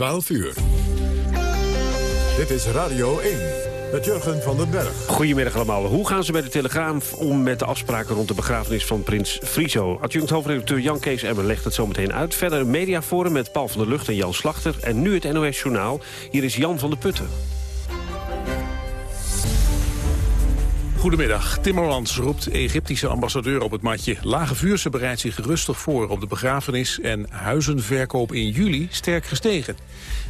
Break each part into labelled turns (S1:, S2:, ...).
S1: 12 uur. Dit is Radio 1 met Jurgen van den Berg.
S2: Goedemiddag allemaal. Hoe gaan ze bij de Telegraaf om met de afspraken rond de begrafenis van prins Friso? Adjunct hoofdredacteur Jan Kees Emmer legt het zo meteen uit. Verder een mediaforum met Paul van der Lucht en Jan Slachter. En nu het NOS Journaal. Hier is Jan van der Putten.
S3: Goedemiddag. Timmermans roept Egyptische ambassadeur op het matje. Lage Vuurse bereidt zich rustig voor op de begrafenis... en huizenverkoop in juli sterk gestegen.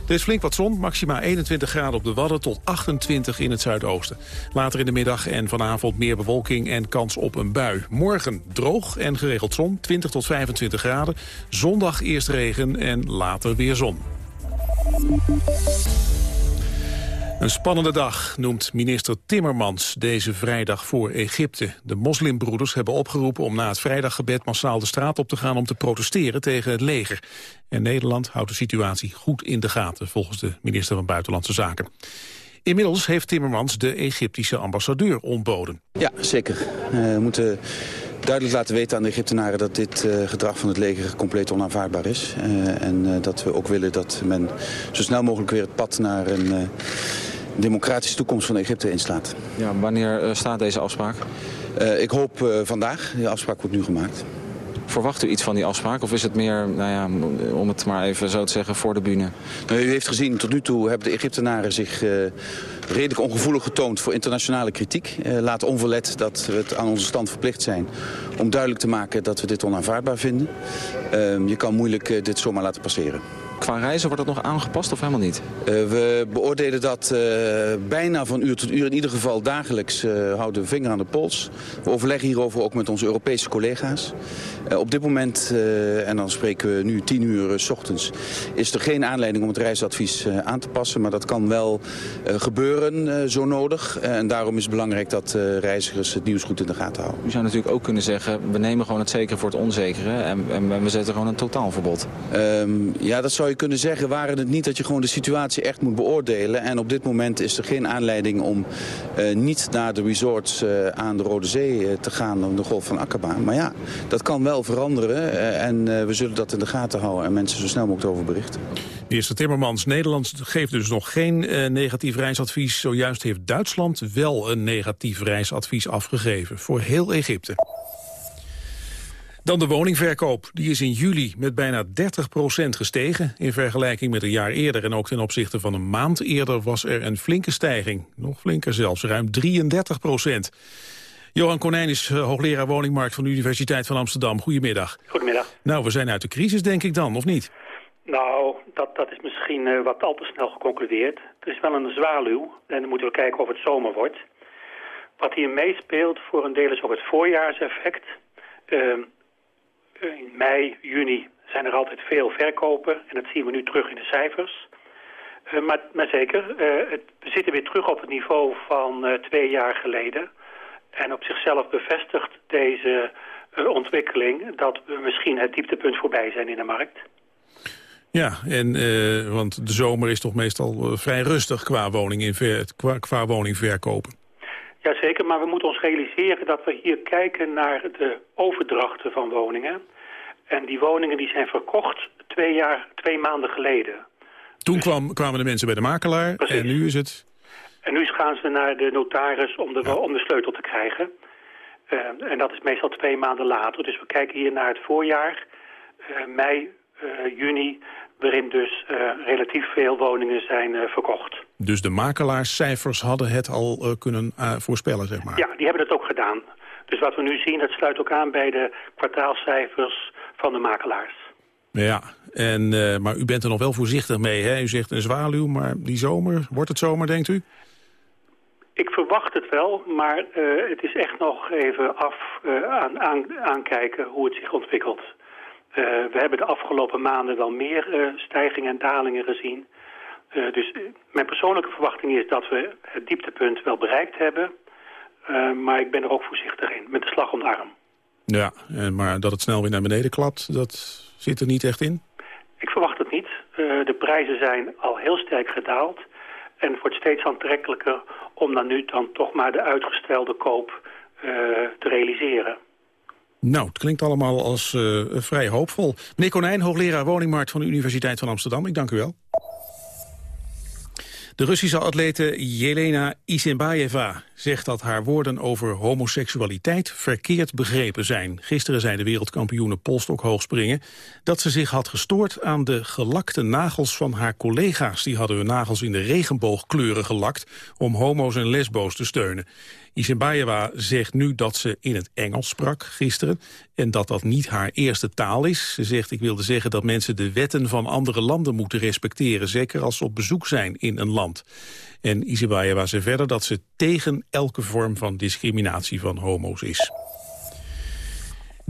S3: Er is flink wat zon, maxima 21 graden op de Wadden... tot 28 in het zuidoosten. Later in de middag en vanavond meer bewolking en kans op een bui. Morgen droog en geregeld zon, 20 tot 25 graden. Zondag eerst regen en later weer zon. Een spannende dag noemt minister Timmermans deze vrijdag voor Egypte. De moslimbroeders hebben opgeroepen om na het vrijdaggebed massaal de straat op te gaan om te protesteren tegen het leger. En Nederland houdt de situatie goed in de gaten, volgens de minister van Buitenlandse Zaken. Inmiddels heeft Timmermans de Egyptische ambassadeur ontboden.
S4: Ja, zeker. Uh, we moeten duidelijk laten weten aan de Egyptenaren dat dit uh, gedrag van het leger compleet onaanvaardbaar is. Uh, en dat we ook willen dat men zo snel mogelijk weer het pad naar een democratische toekomst van Egypte inslaat.
S5: Ja, wanneer staat deze afspraak?
S4: ik hoop vandaag. De afspraak wordt nu gemaakt.
S5: Verwacht u iets van die afspraak? Of is het meer, nou ja, om het maar even zo te zeggen, voor de bühne?
S4: Nou, u heeft gezien, tot nu toe hebben de Egyptenaren zich uh, redelijk ongevoelig getoond voor internationale kritiek. Uh, laat onverlet dat we het aan onze stand verplicht zijn om duidelijk te maken dat we dit onaanvaardbaar vinden. Uh, je kan moeilijk uh, dit zomaar laten passeren.
S5: Qua reizen wordt dat nog aangepast of helemaal niet?
S4: Uh, we beoordelen dat uh, bijna van uur tot uur. In ieder geval dagelijks uh, houden we vinger aan de pols. We overleggen hierover ook met onze Europese collega's. op dit moment, en dan spreken we nu tien uur s ochtends... is er geen aanleiding om het reisadvies aan te passen. Maar dat kan wel gebeuren, zo nodig. en daarom is het belangrijk dat reizigers het nieuws goed in de gaten houden.
S5: U zou natuurlijk ook kunnen zeggen... we nemen gewoon het zekere voor het onzekere... en, en we zetten gewoon een totaalverbod.
S4: Um, ja, dat zou je kunnen zeggen, waren het niet dat je gewoon de situatie echt moet beoordelen. En op dit moment is er geen aanleiding om uh, niet naar de resorts uh, aan de Rode Zee uh, te gaan, om de Golf van Akaba. Maar ja, dat kan wel veranderen en we zullen dat in de gaten houden en mensen zo snel mogelijk over berichten.
S3: Minister Timmermans, Nederland geeft dus nog geen negatief reisadvies. Zojuist heeft Duitsland wel een negatief reisadvies afgegeven voor heel Egypte. Dan de woningverkoop. Die is in juli met bijna 30% gestegen in vergelijking met een jaar eerder. En ook ten opzichte van een maand eerder was er een flinke stijging. Nog flinker zelfs, ruim 33% Johan Konijn is hoogleraar woningmarkt van de Universiteit van Amsterdam. Goedemiddag.
S6: Goedemiddag.
S3: Nou, we zijn uit de crisis denk ik dan, of niet?
S6: Nou, dat, dat is misschien uh, wat al te snel geconcludeerd. Er is wel een zwaluw en dan moeten we kijken of het zomer wordt. Wat hier meespeelt voor een deel is ook het voorjaarseffect. Uh, in mei, juni zijn er altijd veel verkopen. En dat zien we nu terug in de cijfers. Uh, maar, maar, zeker, uh, het, we zitten weer terug op het niveau van uh, twee jaar geleden. En op zichzelf bevestigt deze ontwikkeling dat we misschien het dieptepunt voorbij zijn in de markt.
S3: Ja, en, want de zomer is toch meestal vrij rustig qua, woning qua, qua woningverkopen.
S6: Jazeker, maar we moeten ons realiseren dat we hier kijken naar de overdrachten van woningen. En die woningen die zijn verkocht twee, jaar, twee maanden geleden.
S3: Toen dus... kwam, kwamen de mensen bij de makelaar Precies. en nu is het...
S6: En nu gaan ze naar de notaris om de, ja. om de sleutel te krijgen. Uh, en dat is meestal twee maanden later. Dus we kijken hier naar het voorjaar, uh, mei, uh, juni waarin dus uh, relatief veel woningen zijn uh, verkocht.
S3: Dus de makelaarscijfers hadden het al uh, kunnen voorspellen, zeg maar?
S6: Ja, die hebben het ook gedaan. Dus wat we nu zien, dat sluit ook aan bij de kwartaalcijfers van de makelaars.
S3: Ja, en, maar u bent er nog wel voorzichtig mee, hè? U zegt een zwaluw, maar die zomer, wordt het zomer, denkt u?
S6: Ik verwacht het wel, maar het is echt nog even af aan, aan, aankijken hoe het zich ontwikkelt. Uh, we hebben de afgelopen maanden wel meer uh, stijgingen en dalingen gezien. Uh, dus mijn persoonlijke verwachting is dat we het dieptepunt wel bereikt hebben. maar ik ben er ook voorzichtig in, met de slag om de arm.
S3: Ja, maar dat het snel weer naar beneden klapt, dat zit er niet echt in?
S6: Ik verwacht het niet. de prijzen zijn al heel sterk gedaald. En het wordt steeds aantrekkelijker om dan nu dan toch maar de uitgestelde koop te realiseren.
S3: Nou, het klinkt allemaal als uh, vrij hoopvol. Meneer Konijn, hoogleraar woningmarkt van de Universiteit van Amsterdam. Ik dank u wel. De Russische atlete Jelena Isinbayeva zegt dat haar woorden over homoseksualiteit verkeerd begrepen zijn. Gisteren zei de wereldkampioene polstok hoogspringen dat ze zich had gestoord aan de gelakte nagels van haar collega's. Die hadden hun nagels in de regenboogkleuren gelakt om homo's en lesbo's te steunen. Isinbayeva zegt nu dat ze in het Engels sprak gisteren en dat dat niet haar eerste taal is. Ze zegt, ik wilde zeggen dat mensen de wetten van andere landen moeten respecteren, zeker als ze op bezoek zijn in een land. En Isinbayeva zei verder dat ze tegen elke vorm van discriminatie van homo's is.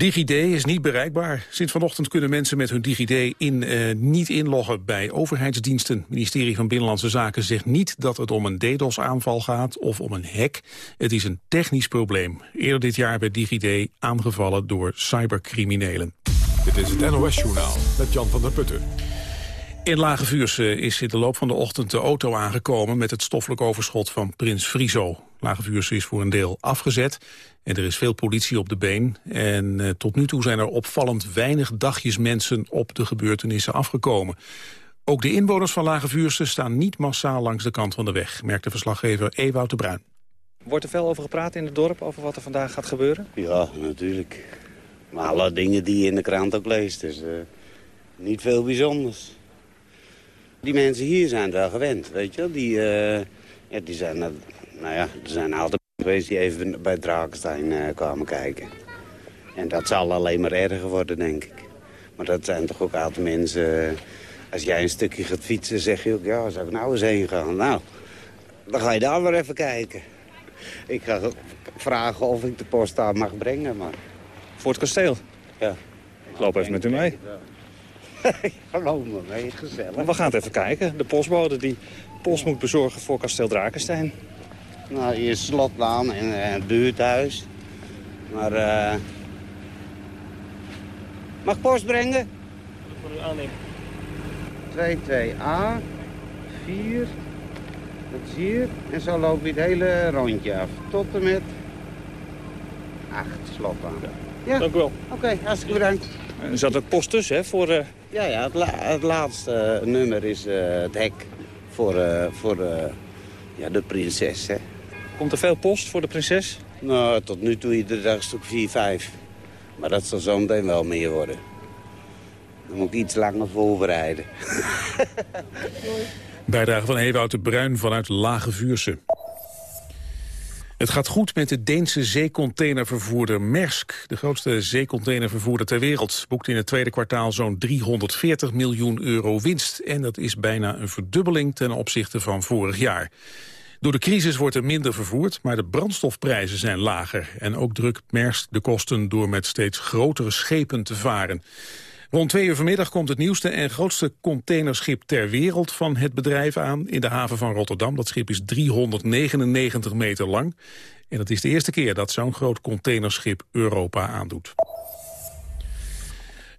S3: DigiD is niet bereikbaar. Sinds vanochtend kunnen mensen met hun DigiD in, uh, niet inloggen bij overheidsdiensten. Het ministerie van Binnenlandse Zaken zegt niet dat het om een DDoS-aanval gaat of om een hack. Het is een technisch probleem. Eerder dit jaar werd DigiD aangevallen door cybercriminelen.
S1: Dit is het NOS-journaal met Jan van der Putten.
S3: In Lage Vuurse is in de loop van de ochtend de auto aangekomen... met het stoffelijk overschot van Prins Friso. Lage Vuurse is voor een deel afgezet en er is veel politie op de been. En uh, tot nu toe zijn er opvallend weinig dagjes mensen op de gebeurtenissen afgekomen. Ook de inwoners van Lage Vuurse staan niet massaal langs de kant van de weg... merkte verslaggever Ewout de Bruin.
S7: Wordt er veel over gepraat in het dorp, over wat er vandaag gaat gebeuren?
S8: Ja, natuurlijk. Maar alle dingen die je in de krant ook leest, dus uh, niet veel bijzonders. Die mensen hier zijn wel gewend, weet je Die, uh, ja, die zijn, nou ja, er zijn altijd geweest die even bij Drakenstein uh, kwamen kijken. En dat zal alleen maar erger worden, denk ik. Maar dat zijn toch ook altijd mensen... Als jij een stukje gaat fietsen, zeg je ook... Ja, zou ik nou eens heen gaan? Nou, dan ga je daar weer even kijken. Ik ga vragen of ik de post daar mag brengen, maar...
S7: Voor het kasteel?
S8: Ja.
S7: Ik loop even met u mee.
S8: Hallo me mee, gezellig.
S7: Maar we gaan het even kijken. De postbode die post moet bezorgen voor kasteel Drakenstein.
S8: Nou, hier is slotlaan en uh, een buurthuis. Maar, eh... Uh... Mag post brengen?
S7: Voor uw aannemen.
S8: 2-2A, 4, dat is hier. En zo loop je het hele rondje af. Tot en met 8 slotlaan.
S7: Ja. Dank u wel.
S8: Oké, okay, hartstikke bedankt.
S7: En er zat ook post tussen, hè, voor... Uh...
S8: Ja, ja het, la het laatste nummer is het hek voor, voor ja, de prinses, hè.
S7: Komt er veel post voor de prinses?
S8: Nou, tot nu toe iedere dag een stuk 4, 5. Maar dat zal zo meteen wel meer worden. Dan moet ik iets langer voorbereiden.
S3: Bijdrage van Ewout de Bruin vanuit Lage Vuurse. Het gaat goed met de Deense zeecontainervervoerder Maersk. De grootste zeecontainervervoerder ter wereld boekt in het tweede kwartaal zo'n 340 miljoen euro winst. En dat is bijna een verdubbeling ten opzichte van vorig jaar. Door de crisis wordt er minder vervoerd, maar de brandstofprijzen zijn lager. En ook drukt Maersk de kosten door met steeds grotere schepen te varen. Rond twee uur vanmiddag komt het nieuwste en grootste containerschip ter wereld van het bedrijf aan in de haven van Rotterdam. Dat schip is 399 meter lang. En het is de eerste keer dat zo'n groot containerschip Europa aandoet.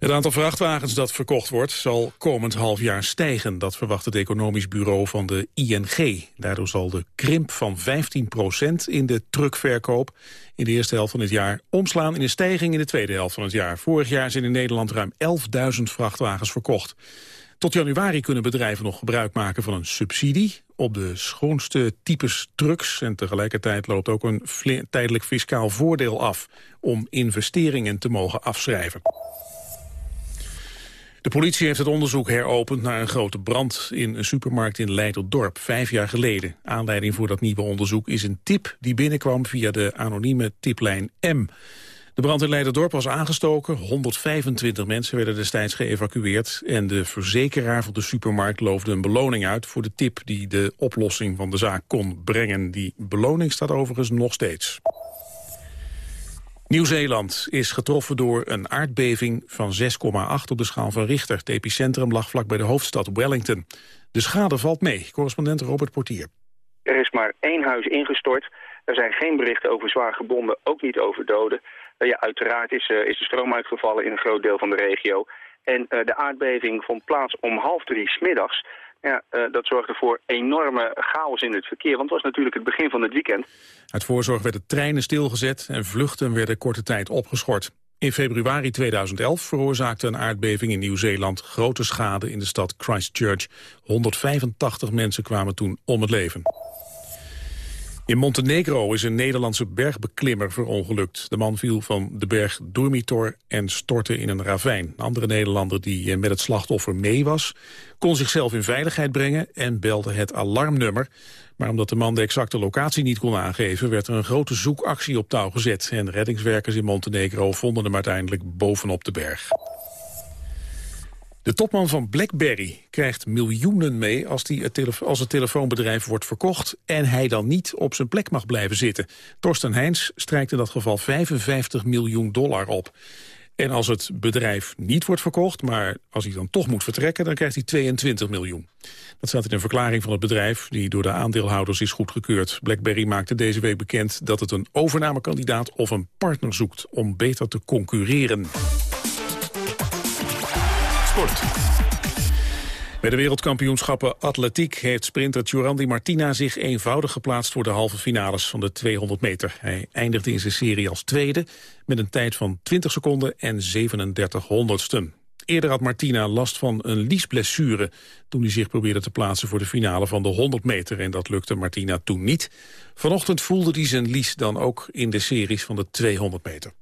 S3: Het aantal vrachtwagens dat verkocht wordt zal komend half jaar stijgen. Dat verwacht het economisch bureau van de ING. Daardoor zal de krimp van 15% in de truckverkoop in de eerste helft van het jaar omslaan in een stijging in de tweede helft van het jaar. Vorig jaar zijn in Nederland ruim 11.000 vrachtwagens verkocht. Tot januari kunnen bedrijven nog gebruik maken van een subsidie op de schoonste types trucks. En tegelijkertijd loopt ook een tijdelijk fiscaal voordeel af om investeringen te mogen afschrijven. De politie heeft het onderzoek heropend naar een grote brand in een supermarkt in Leiderdorp, vijf jaar geleden. Aanleiding voor dat nieuwe onderzoek is een tip die binnenkwam via de anonieme tiplijn M. De brand in Leiderdorp was aangestoken, 125 mensen werden destijds geëvacueerd en de verzekeraar van de supermarkt loofde een beloning uit voor de tip die de oplossing van de zaak kon brengen. Die beloning staat overigens nog steeds. Nieuw-Zeeland is getroffen door een aardbeving van 6,8 op de schaal van Richter. Het epicentrum lag vlak bij de hoofdstad Wellington. De schade valt mee, correspondent Robert Portier.
S9: Er is maar één huis ingestort. Er zijn geen berichten over zwaar gebonden, ook niet over doden. Uh, ja, uiteraard is, uh, is de stroom uitgevallen in een groot deel van de regio. En uh, de aardbeving vond plaats om half drie smiddags. Ja, uh, dat zorgde voor enorme chaos in het verkeer, want het was natuurlijk het begin van het weekend.
S3: Uit voorzorg werden treinen stilgezet en vluchten werden korte tijd opgeschort. In februari 2011 veroorzaakte een aardbeving in Nieuw-Zeeland grote schade in de stad Christchurch. 185 mensen kwamen toen om het leven. In Montenegro is een Nederlandse bergbeklimmer verongelukt. De man viel van de berg Dormitor en stortte in een ravijn. Een andere Nederlander die met het slachtoffer mee was... kon zichzelf in veiligheid brengen en belde het alarmnummer. Maar omdat de man de exacte locatie niet kon aangeven... werd er een grote zoekactie op touw gezet. En reddingswerkers in Montenegro vonden hem uiteindelijk bovenop de berg. De topman van BlackBerry krijgt miljoenen mee als, die het, als het telefoonbedrijf wordt verkocht en hij dan niet op zijn plek mag blijven zitten. Torsten Heijns strijkt in dat geval 55 miljoen dollar op. En als het bedrijf niet wordt verkocht, maar als hij dan toch moet vertrekken... dan krijgt hij 22 miljoen. Dat staat in een verklaring van het bedrijf die door de aandeelhouders is goedgekeurd. BlackBerry maakte deze week bekend dat het een overnamekandidaat of een partner zoekt... om beter te concurreren. Sport. Bij de wereldkampioenschappen atletiek heeft sprinter Giorandi Martina zich eenvoudig geplaatst voor de halve finales van de 200 meter. Hij eindigde in zijn serie als tweede met een tijd van 20 seconden en 37 honderdsten. Eerder had Martina last van een liesblessure toen hij zich probeerde te plaatsen voor de finale van de 100 meter. En dat lukte Martina toen niet. Vanochtend voelde hij zijn lies dan ook in de series van de 200 meter.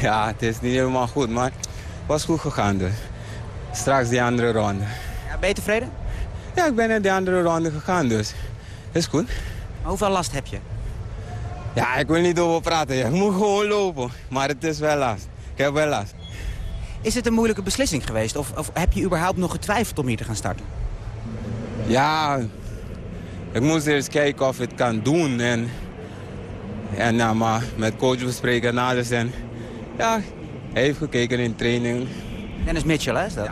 S10: Ja, het is niet helemaal goed, maar het was goed gegaan dus straks die andere ronde.
S11: Ja, ben je tevreden?
S10: Ja, ik ben naar die andere ronde gegaan, dus is goed.
S11: hoeveel last heb je?
S10: Ja, ik wil niet over praten. Ik moet gewoon lopen. Maar het is wel last. Ik heb wel last.
S11: Is het een moeilijke beslissing geweest? Of, of heb je überhaupt nog getwijfeld om hier te gaan starten?
S10: Ja, ik moest eerst kijken of ik het kan doen. En, en ja, maar met coach bespreken en alles. En ja, hij heeft gekeken in training.
S11: Dennis Mitchell, hè, is dat?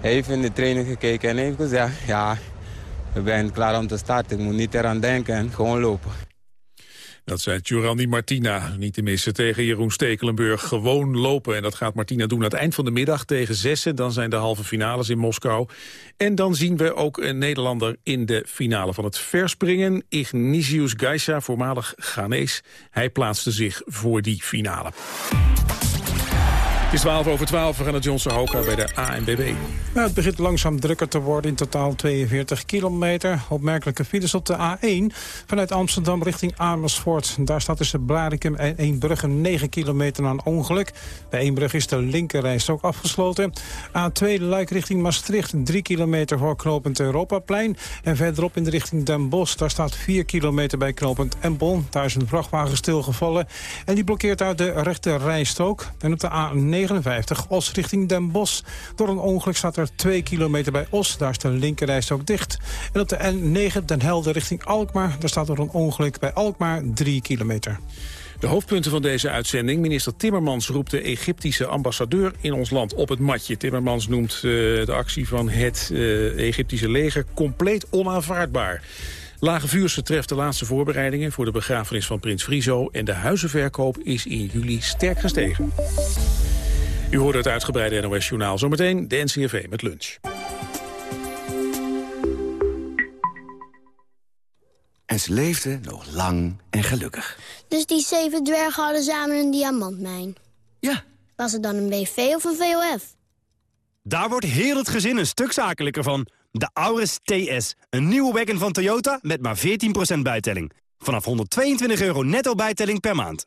S10: Hij heeft in de training gekeken en heeft gezegd... ja, we zijn klaar om te starten. Ik moet niet eraan denken en gewoon lopen.
S3: Dat zei Giovanni Martina, niet te missen tegen Jeroen Stekelenburg. Gewoon lopen en dat gaat Martina doen aan het eind van de middag tegen zessen. Dan zijn de halve finales in Moskou. En dan zien we ook een Nederlander in de finale van het verspringen. Ignatius Geisha, voormalig Ghanese. Hij plaatste zich voor die finale. Het is 12 over 12. We gaan naar Johnson Hoka bij de ANBB.
S12: Nou, het begint langzaam drukker te worden. In totaal 42 kilometer. Opmerkelijke files op de A1. Vanuit Amsterdam richting Amersfoort. Daar staat tussen Blarikum en Eembrugge 9 kilometer een ongeluk. Bij Eembrugge is de linkerreis afgesloten. A2 Luik richting Maastricht. 3 kilometer voor knooppunt Europaplein. En verderop in de richting Den Bosch. Daar staat 4 kilometer bij knooppunt Empel. Daar is een vrachtwagen stilgevallen. En die blokkeert uit de rechte rijstrook. En op de A9 59 Os richting Den Bosch. Door een ongeluk staat er 2 kilometer bij Os. Daar is de linkerreis ook dicht. En op de N9 Den Helder richting Alkmaar. Daar staat er een ongeluk bij Alkmaar 3 kilometer.
S3: De hoofdpunten van deze uitzending. Minister Timmermans roept de Egyptische ambassadeur in ons land op het matje. Timmermans noemt uh, de actie van het uh, Egyptische leger compleet onaanvaardbaar. Lage Vuurse treft de laatste voorbereidingen voor de begrafenis van prins Friso... en de huizenverkoop is in juli sterk gestegen. U hoort het uitgebreide NOS-journaal. Zometeen de NCRV met lunch.
S13: En ze leefden nog lang en gelukkig.
S14: Dus die zeven dwergen hadden samen een diamantmijn?
S13: Ja.
S14: Was het dan een BV of een VOF?
S15: Daar wordt heel het gezin een stuk zakelijker van. De Auris TS, een nieuwe wagon van Toyota met maar 14% bijtelling. Vanaf 122 euro netto bijtelling per maand.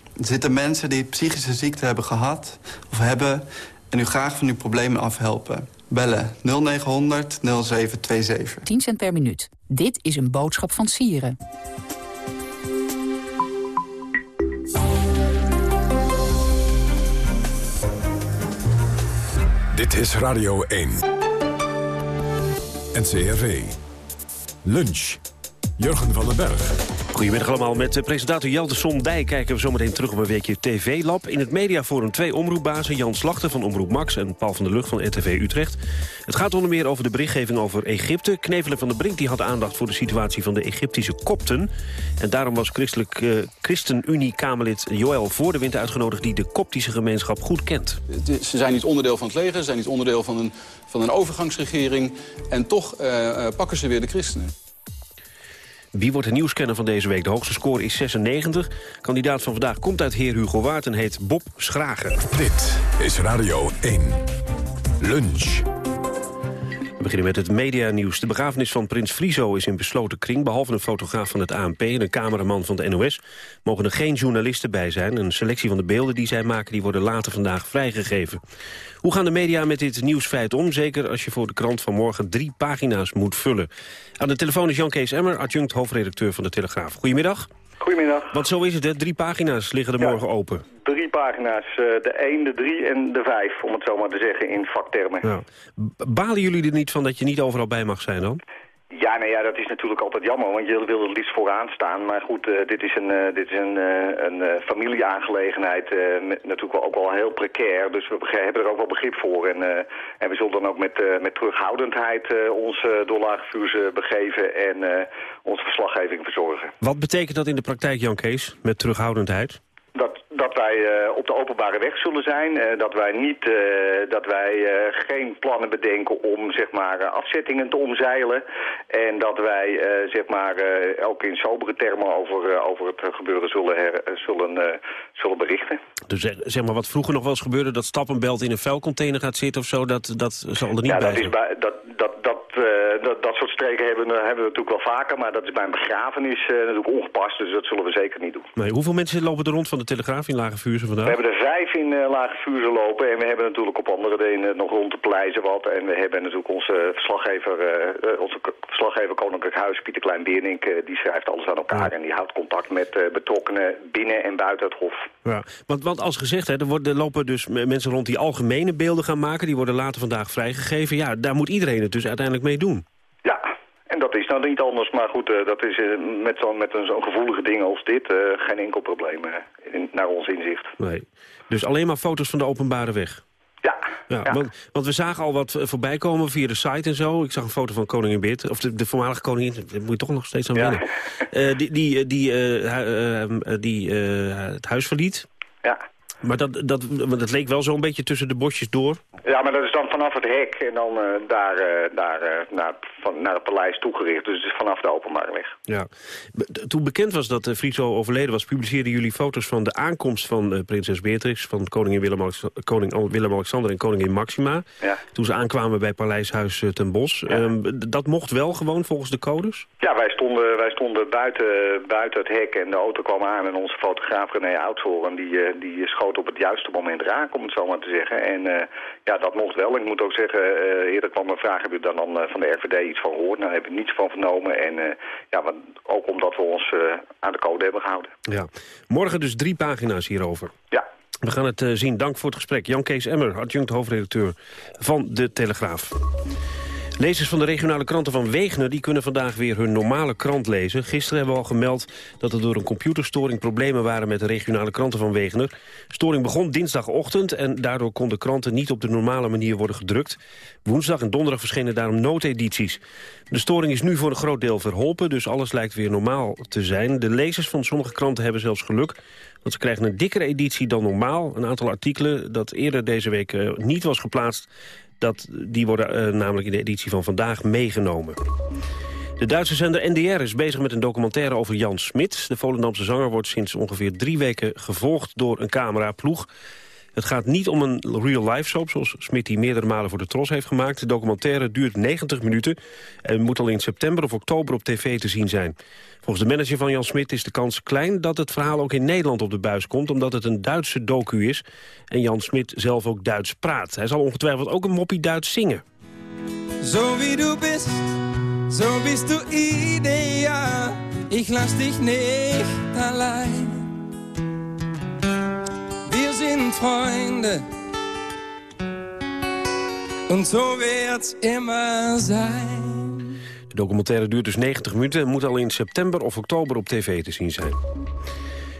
S16: Zitten mensen die psychische ziekte hebben gehad of hebben... en u graag van uw problemen afhelpen. Bellen 0900 0727.
S17: 10 cent per minuut. Dit is een boodschap van Sieren.
S1: Dit is Radio 1. NCRV. Lunch. Jurgen van den Berg.
S2: Goedemiddag allemaal. Met de presentator Jelte Sondij kijken we zometeen terug op een weekje TV-lab. In het mediaforum twee omroepbazen, Jan Slachter van Omroep Max... en Paul van der Lucht van RTV Utrecht. Het gaat onder meer over de berichtgeving over Egypte. Knevelen van der Brink die had aandacht voor de situatie van de Egyptische kopten. En daarom was christelijk uh, ChristenUnie-Kamerlid Joël voor de winter uitgenodigd... die de koptische gemeenschap goed kent.
S18: Ze zijn niet onderdeel van het leger, ze zijn niet onderdeel van een, van een overgangsregering... en toch uh, pakken ze weer de christenen.
S2: Wie wordt de nieuwscanner van deze week? De hoogste score is 96. Kandidaat van vandaag komt uit Heer Hugo Waard en heet Bob Schrager.
S1: Dit is Radio 1. Lunch.
S2: We beginnen met het medianieuws. De begrafenis van prins Friso is in besloten kring. Behalve een fotograaf van het ANP en een cameraman van de NOS... mogen er geen journalisten bij zijn. Een selectie van de beelden die zij maken... die worden later vandaag vrijgegeven. Hoe gaan de media met dit nieuwsfeit om? Zeker als je voor de krant van morgen drie pagina's moet vullen. Aan de telefoon is Jan Kees Emmer, adjunct hoofdredacteur van de Telegraaf. Goedemiddag.
S19: Goedemiddag.
S2: Want zo is het, hè? Drie pagina's liggen er
S19: Ja.
S2: morgen open.
S19: Drie pagina's, eh, de 1, de 3 en de 5, om het zo maar te zeggen in vaktermen.
S2: Balen jullie er niet van dat je niet overal bij mag zijn dan?
S19: Ja, nou ja, dat is natuurlijk altijd jammer, want je wil het liefst vooraan staan. Maar goed, eh, dit is een, eh, dit is een, eh, een familieaangelegenheid, met, natuurlijk wel, ook wel heel precair. Dus we hebben er ook wel begrip voor. En, en we zullen dan ook met, met terughoudendheid ons door begeven en onze verslaggeving verzorgen.
S2: Wat betekent dat in de praktijk, Jan Kees, met terughoudendheid?
S19: Dat, dat wij eh, op de openbare weg zullen zijn. eh, dat wij, niet, eh, dat wij geen plannen bedenken om zeg maar, afzettingen te omzeilen. En dat wij zeg maar, ook in sobere termen over, over het gebeuren zullen, her- zullen, zullen berichten.
S2: Dus zeg, zeg maar wat vroeger nog wel eens gebeurde... dat stappenbelt in een vuilcontainer gaat zitten of zo... dat, dat zal er niet
S19: ja,
S2: bij
S19: dat, is
S2: zijn.
S19: bij, dat, dat, dat, dat, dat soort streken hebben, we- hebben we natuurlijk wel vaker. Maar dat is bij een begrafenis eh, natuurlijk ongepast. Dus dat zullen we zeker niet doen.
S2: Nee, hoeveel mensen lopen er rond van de Telegraaf in Lage Vuurse vandaag?
S19: We hebben er vijf in eh, lage vuren lopen en we hebben natuurlijk op andere dingen nog rond te pleizen wat. En we hebben natuurlijk onze verslaggever, eh, eh, onze verslaggever Koninklijk Huis, Pieter Klein-Beernink, eh, die schrijft alles aan elkaar en die houdt contact met eh, betrokkenen binnen en buiten het hof.
S2: Ja, want, want als gezegd, hè, er, worden, er lopen dus mensen rond die algemene beelden gaan maken. Die worden later vandaag vrijgegeven. Ja, daar moet iedereen het dus uiteindelijk mee doen.
S19: Ja, en dat is nou niet anders, maar goed, eh, dat is eh, met zo'n met een zo'n gevoelige ding als dit eh, geen enkel probleem in, naar ons inzicht.
S2: Nee. Dus alleen maar foto's van de openbare weg.
S19: Ja.
S2: Ja, Want, want we zagen al wat voorbij komen via de site en zo. Ik zag een foto van koningin Beert, of de, de voormalige koningin. Daar moet je toch nog steeds aan
S19: Ja.
S2: Eh, die die, die, die het huis verliet.
S19: Ja.
S2: Maar dat, dat, want dat leek wel zo'n beetje tussen de bosjes door.
S19: Ja, maar dat is dan vanaf het hek en dan eh, daar, eh, daar eh, naar, van, naar het paleis toegericht. Dus het is vanaf de openbare weg.
S2: Ja. Toen bekend was dat Friso overleden was... publiceerden jullie foto's van de aankomst van prinses Beatrix... van koningin Willem, Alex- koning Al- Willem-Alexander en koningin Maxima.
S19: Ja.
S2: Toen ze aankwamen bij Paleishuis ten Bosch. Ehm, dat mocht wel gewoon volgens de codes?
S19: Ja, wij stonden, wij stonden buiten, buiten het hek en de auto kwam aan en onze fotograaf René Oudvoren die, die schoot op het juiste moment raak, om het zo maar te zeggen. En eh, ja, dat mocht wel. Ik moet ook zeggen, eh, eerder kwam een vraag, hebben jullie daar dan eh, van de RVD iets van gehoord? Nou, daar hebben we niets van vernomen. En ja, want ook omdat we ons aan de code hebben gehouden.
S2: Ja. Morgen dus drie pagina's hierover.
S19: Ja.
S2: We gaan het zien. Dank voor het gesprek. Jan Kees Emmer, adjunct hoofdredacteur van De Telegraaf. Lezers van de regionale kranten van Wegener die kunnen vandaag weer hun normale krant lezen. Gisteren hebben we al gemeld dat er door een computerstoring problemen waren met de regionale kranten van Wegener. Storing begon dinsdagochtend en daardoor konden kranten niet op de normale manier worden gedrukt. Woensdag en donderdag verschenen daarom noodedities. De storing is nu voor een groot deel verholpen, dus alles lijkt weer normaal te zijn. De lezers van sommige kranten hebben zelfs geluk, want ze krijgen een dikkere editie dan normaal. Een aantal artikelen dat eerder deze week eh, niet was geplaatst, dat, die worden eh, namelijk in de editie van vandaag meegenomen. De Duitse zender NDR is bezig met een documentaire over Jan Smit. De Volendamse zanger wordt sinds ongeveer drie weken gevolgd door een cameraploeg. Het gaat niet om een real-life soap, zoals Smit die meerdere malen voor de Tros heeft gemaakt. De documentaire duurt 90 minuten en moet al in september of oktober op tv te zien zijn. Volgens de manager van Jan Smit is de kans klein dat het verhaal ook in Nederland op de buis komt, omdat het een Duitse docu is en Jan Smit zelf ook Duits praat. Hij zal ongetwijfeld ook een moppie Duits zingen.
S20: So wie du bist, so bist du ideal. Ich lass dich nicht allein. Sind Freunde. Und so immer sein.
S2: De documentaire duurt dus 90 minuten en moet al in september of oktober op tv te zien zijn.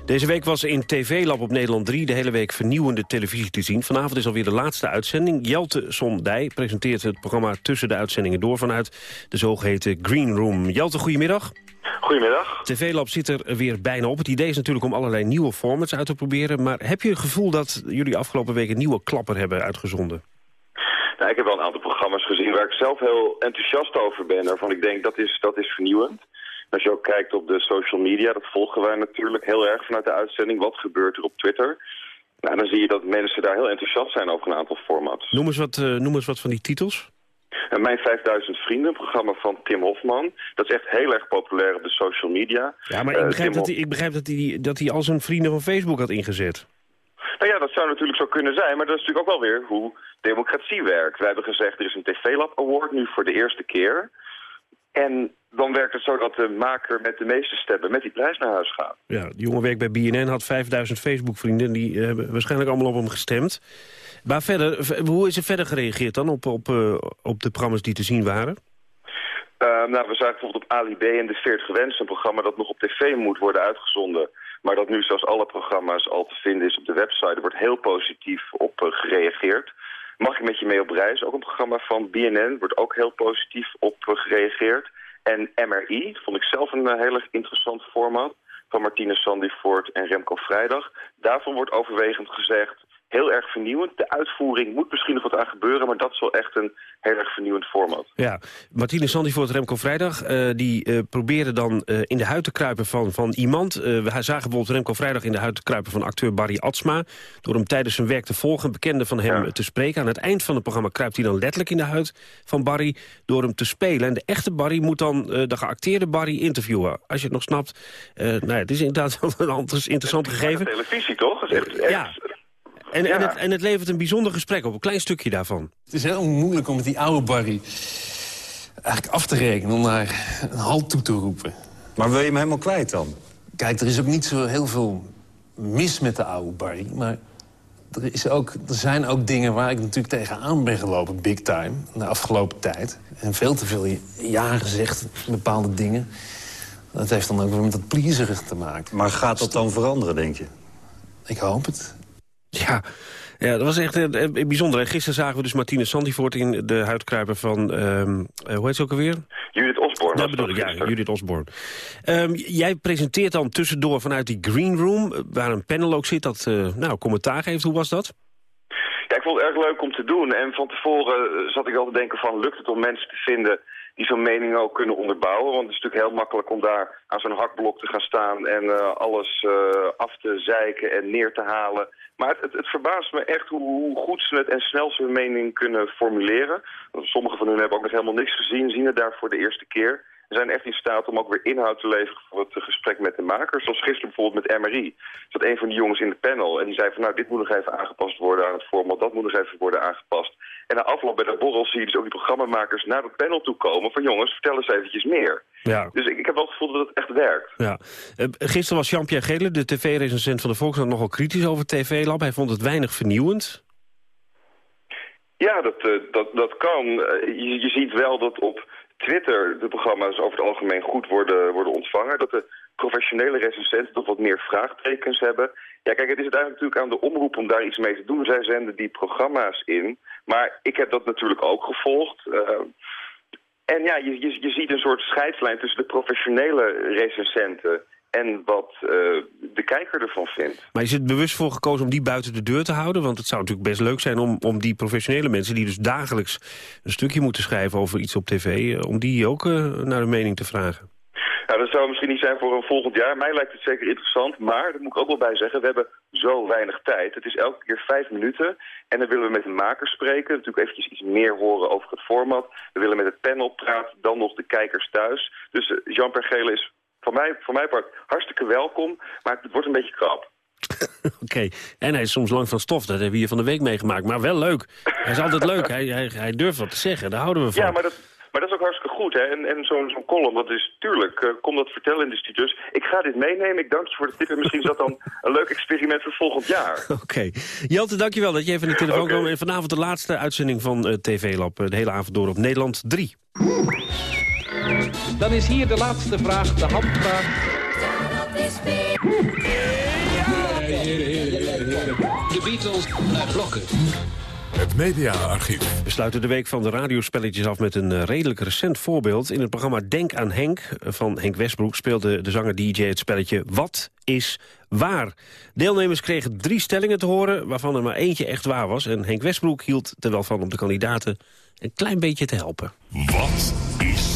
S2: Deze week was in TV-lab op Nederland 3 de hele week vernieuwende televisie te zien. Vanavond is alweer de laatste uitzending. Jelte Sondij presenteert het programma tussen de uitzendingen door vanuit de zogeheten Green Room. Jelte, goedemiddag.
S21: Goedemiddag.
S2: TV-lab zit er weer bijna op. Het idee is natuurlijk om allerlei nieuwe formats uit te proberen. Maar heb je het gevoel dat jullie afgelopen week een nieuwe klapper hebben uitgezonden?
S21: Nou, ik heb wel een aantal programma's gezien waar ik zelf heel enthousiast over ben. Waarvan ik denk dat is, dat is vernieuwend. Als je ook kijkt op de social media, dat volgen wij natuurlijk heel erg vanuit de uitzending. Wat gebeurt er op Twitter? Nou, dan zie je dat mensen daar heel enthousiast zijn over een aantal formats.
S2: Noem eens wat, uh, noem eens wat van die titels.
S21: En Mijn 5000 Vrienden, programma van Tim Hofman. Dat is echt heel erg populair op de social media.
S2: Ja, maar ik begrijp, dat, hij, ik begrijp dat, hij, dat hij al zijn vrienden van Facebook had ingezet.
S21: Nou ja, dat zou natuurlijk zo kunnen zijn, maar dat is natuurlijk ook wel weer hoe democratie werkt. We hebben gezegd, er is een TV-lab Award nu voor de eerste keer. En dan werkt het zo dat de maker met de meeste stemmen met die prijs naar huis gaat.
S2: Ja, de jongen werk bij BNN had 5000 Facebook-vrienden. Die uh, hebben waarschijnlijk allemaal op hem gestemd. Maar verder, hoe is er verder gereageerd dan op, op, uh, op de programma's die te zien waren?
S21: Uh, nou, we zagen bijvoorbeeld op Ali B en de 40 Gewenst... een programma dat nog op tv moet worden uitgezonden... maar dat nu zoals alle programma's al te vinden is op de website. Er wordt heel positief op gereageerd. Mag ik met je mee op reis? Ook een programma van BNN wordt ook heel positief op gereageerd. En MRI vond ik zelf een heel erg interessant format van Martine Sandyvoort en Remco Vrijdag. Daarvan wordt overwegend gezegd heel erg vernieuwend. De uitvoering moet misschien nog wat aan gebeuren... maar dat is wel echt een heel erg vernieuwend format.
S2: Ja, Martine Sandivoort Remco Vrijdag... Uh, die uh, proberen dan uh, in de huid te kruipen van, van iemand. we zagen bijvoorbeeld Remco Vrijdag in de huid te kruipen van acteur Barry Atsma... door hem tijdens zijn werk te volgen, bekende van hem ja. te spreken. Aan het eind van het programma kruipt hij dan letterlijk in de huid van Barry... door hem te spelen. En de echte Barry moet dan de geacteerde Barry interviewen. Als je het nog snapt. nou ja, het is inderdaad een interessant gegeven.
S21: televisie, toch? Dat is echt, echt...
S2: Ja. En, ja. en, het, en het levert een bijzonder gesprek op, een klein stukje daarvan.
S22: Het is heel moeilijk om met die oude Barry eigenlijk af te rekenen... om daar een halt toe te roepen.
S23: Maar wil je hem helemaal kwijt dan?
S22: Kijk, er is ook niet zo heel veel mis met de oude Barry. Maar er, is ook, er zijn ook dingen waar ik natuurlijk tegenaan ben gelopen, big time... de afgelopen tijd. En veel te veel ja gezegd, bepaalde dingen. Dat heeft dan ook weer met dat pleaserig te maken.
S23: Maar gaat dat dan veranderen, denk je?
S22: Ik hoop het.
S2: Ja, ja, dat was echt uh, bijzonder. En gisteren zagen we dus Martine Sandivoort in de huidkruiper van... Um, uh, hoe heet ze ook alweer?
S21: Judith Osborne.
S2: Dat bedoel ik, ja, Judith Osborne. Um, jij presenteert dan tussendoor vanuit die green room... waar een panel ook zit dat uh, nou, commentaar geeft. Hoe was dat?
S21: Ja, ik vond het erg leuk om te doen. En van tevoren zat ik al te denken van... lukt het om mensen te vinden die zo'n mening ook kunnen onderbouwen. Want het is natuurlijk heel makkelijk om daar aan zo'n hakblok te gaan staan... en uh, alles uh, af te zeiken en neer te halen. Maar het, het, verbaast me echt hoe, hoe, goed ze het en snel ze hun mening kunnen formuleren. Sommigen van hen hebben ook nog helemaal niks gezien, zien het daar voor de eerste keer zijn echt in staat om ook weer inhoud te leveren voor het gesprek met de makers. Zoals gisteren bijvoorbeeld met MRI. zat een van die jongens in de panel en die zei van nou dit moet nog even aangepast worden aan het format. Dat moet nog even worden aangepast. En na afloop bij de borrel zie je dus ook die programmamakers naar het panel toe komen van jongens vertel eens eventjes meer.
S2: Ja.
S21: Dus ik, ik heb wel het gevoel dat het echt werkt.
S2: Ja. Uh, gisteren was Jean-Pierre Gele, de tv-recensent van de Volkskrant, nogal kritisch over TV-lab. Hij vond het weinig vernieuwend.
S21: Ja, dat, uh, dat, dat kan. Uh, je, je ziet wel dat op Twitter de programma's over het algemeen goed worden, worden ontvangen. Dat de professionele recensenten toch wat meer vraagtekens hebben. Ja, kijk, het is uiteindelijk natuurlijk aan de omroep om daar iets mee te doen. Zij zenden die programma's in. Maar ik heb dat natuurlijk ook gevolgd. Uh, en ja, je, je, je ziet een soort scheidslijn tussen de professionele recensenten en wat uh, de kijker ervan vindt.
S2: Maar is het bewust voor gekozen om die buiten de deur te houden? Want het zou natuurlijk best leuk zijn om, om die professionele mensen... die dus dagelijks een stukje moeten schrijven over iets op tv... Uh, om die ook uh, naar hun mening te vragen.
S21: Nou, dat zou misschien niet zijn voor een volgend jaar. Mij lijkt het zeker interessant, maar, dat moet ik ook wel bij zeggen... we hebben zo weinig tijd. Het is elke keer vijf minuten en dan willen we met de makers spreken. Natuurlijk eventjes iets meer horen over het format. We willen met het panel praten, dan nog de kijkers thuis. Dus Jean-Pierre Gele is voor mij, voor mij part hartstikke welkom, maar het wordt een beetje krap.
S2: Oké, okay. en hij is soms lang van stof, dat hebben we hier van de week meegemaakt. Maar wel leuk. Hij is altijd leuk, hij, hij, hij, durft wat te zeggen, daar houden we van.
S21: Ja, maar dat, maar dat is ook hartstikke goed, hè. En, en zo'n zo'n column, dat is, tuurlijk, uh, kom dat vertellen in de studios. Dus ik ga dit meenemen, ik dank je voor de tip. En misschien is dat dan een leuk experiment voor volgend jaar.
S2: Oké. Okay. Jelte, dankjewel dat je even in de telefoon okay. kwam. En vanavond de laatste uitzending van uh, TV Lab, uh, de hele avond door op Nederland 3.
S24: Dan is hier de laatste vraag, de handvraag.
S2: De Beatles naar blokken.
S1: Het mediaarchief.
S2: We sluiten de week van de radiospelletjes af met een eh, redelijk recent voorbeeld. In het programma Denk aan Henk eh, van Henk Westbroek... speelde de zanger-dj het spelletje Wat is waar? Deelnemers kregen drie stellingen te horen... waarvan er maar eentje echt waar was. En Henk Westbroek hield er wel van om de kandidaten... een klein beetje te helpen.
S25: Wat is waar?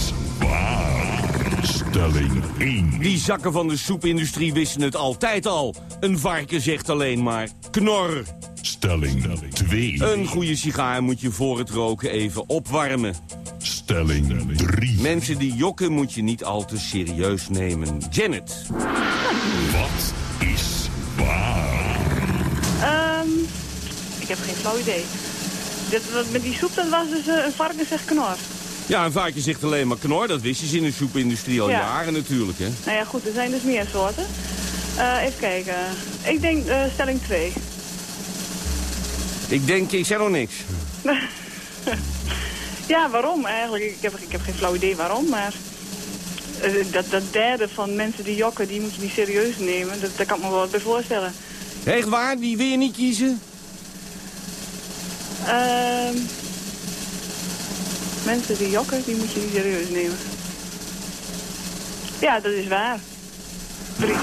S25: Stelling 1.
S26: Die zakken van de soepindustrie wisten het altijd al. Een varken zegt alleen maar knor.
S25: Stelling 2.
S26: Een goede sigaar moet je voor het roken even opwarmen.
S25: Stelling 3.
S26: Mensen die jokken moet je niet al te serieus nemen. Janet.
S25: Wat is waar?
S27: Ehm, ik heb geen flauw idee. Dit, wat met die soep, dat was dus eh, een varken zegt knor.
S26: Ja, een varken zegt alleen maar knor. Dat wisten ze in de soepindustrie al
S27: Ja.
S26: jaren natuurlijk, hè.
S27: Nou ja, goed, er zijn dus meer soorten. Eh, even kijken. Ik denk eh, stelling 2.
S26: Ik denk, ik zeg nog niks.
S27: ja, waarom eigenlijk? Ik heb, ik heb geen flauw idee waarom, maar... eh, dat, dat derde van mensen die jokken, die moet je niet serieus nemen. Dat, daar kan ik me wel wat bij voorstellen.
S26: Echt waar? Die wil je niet kiezen?
S27: Ehm mensen die jokken, die moet je niet serieus nemen. Ja, dat is waar. Drie.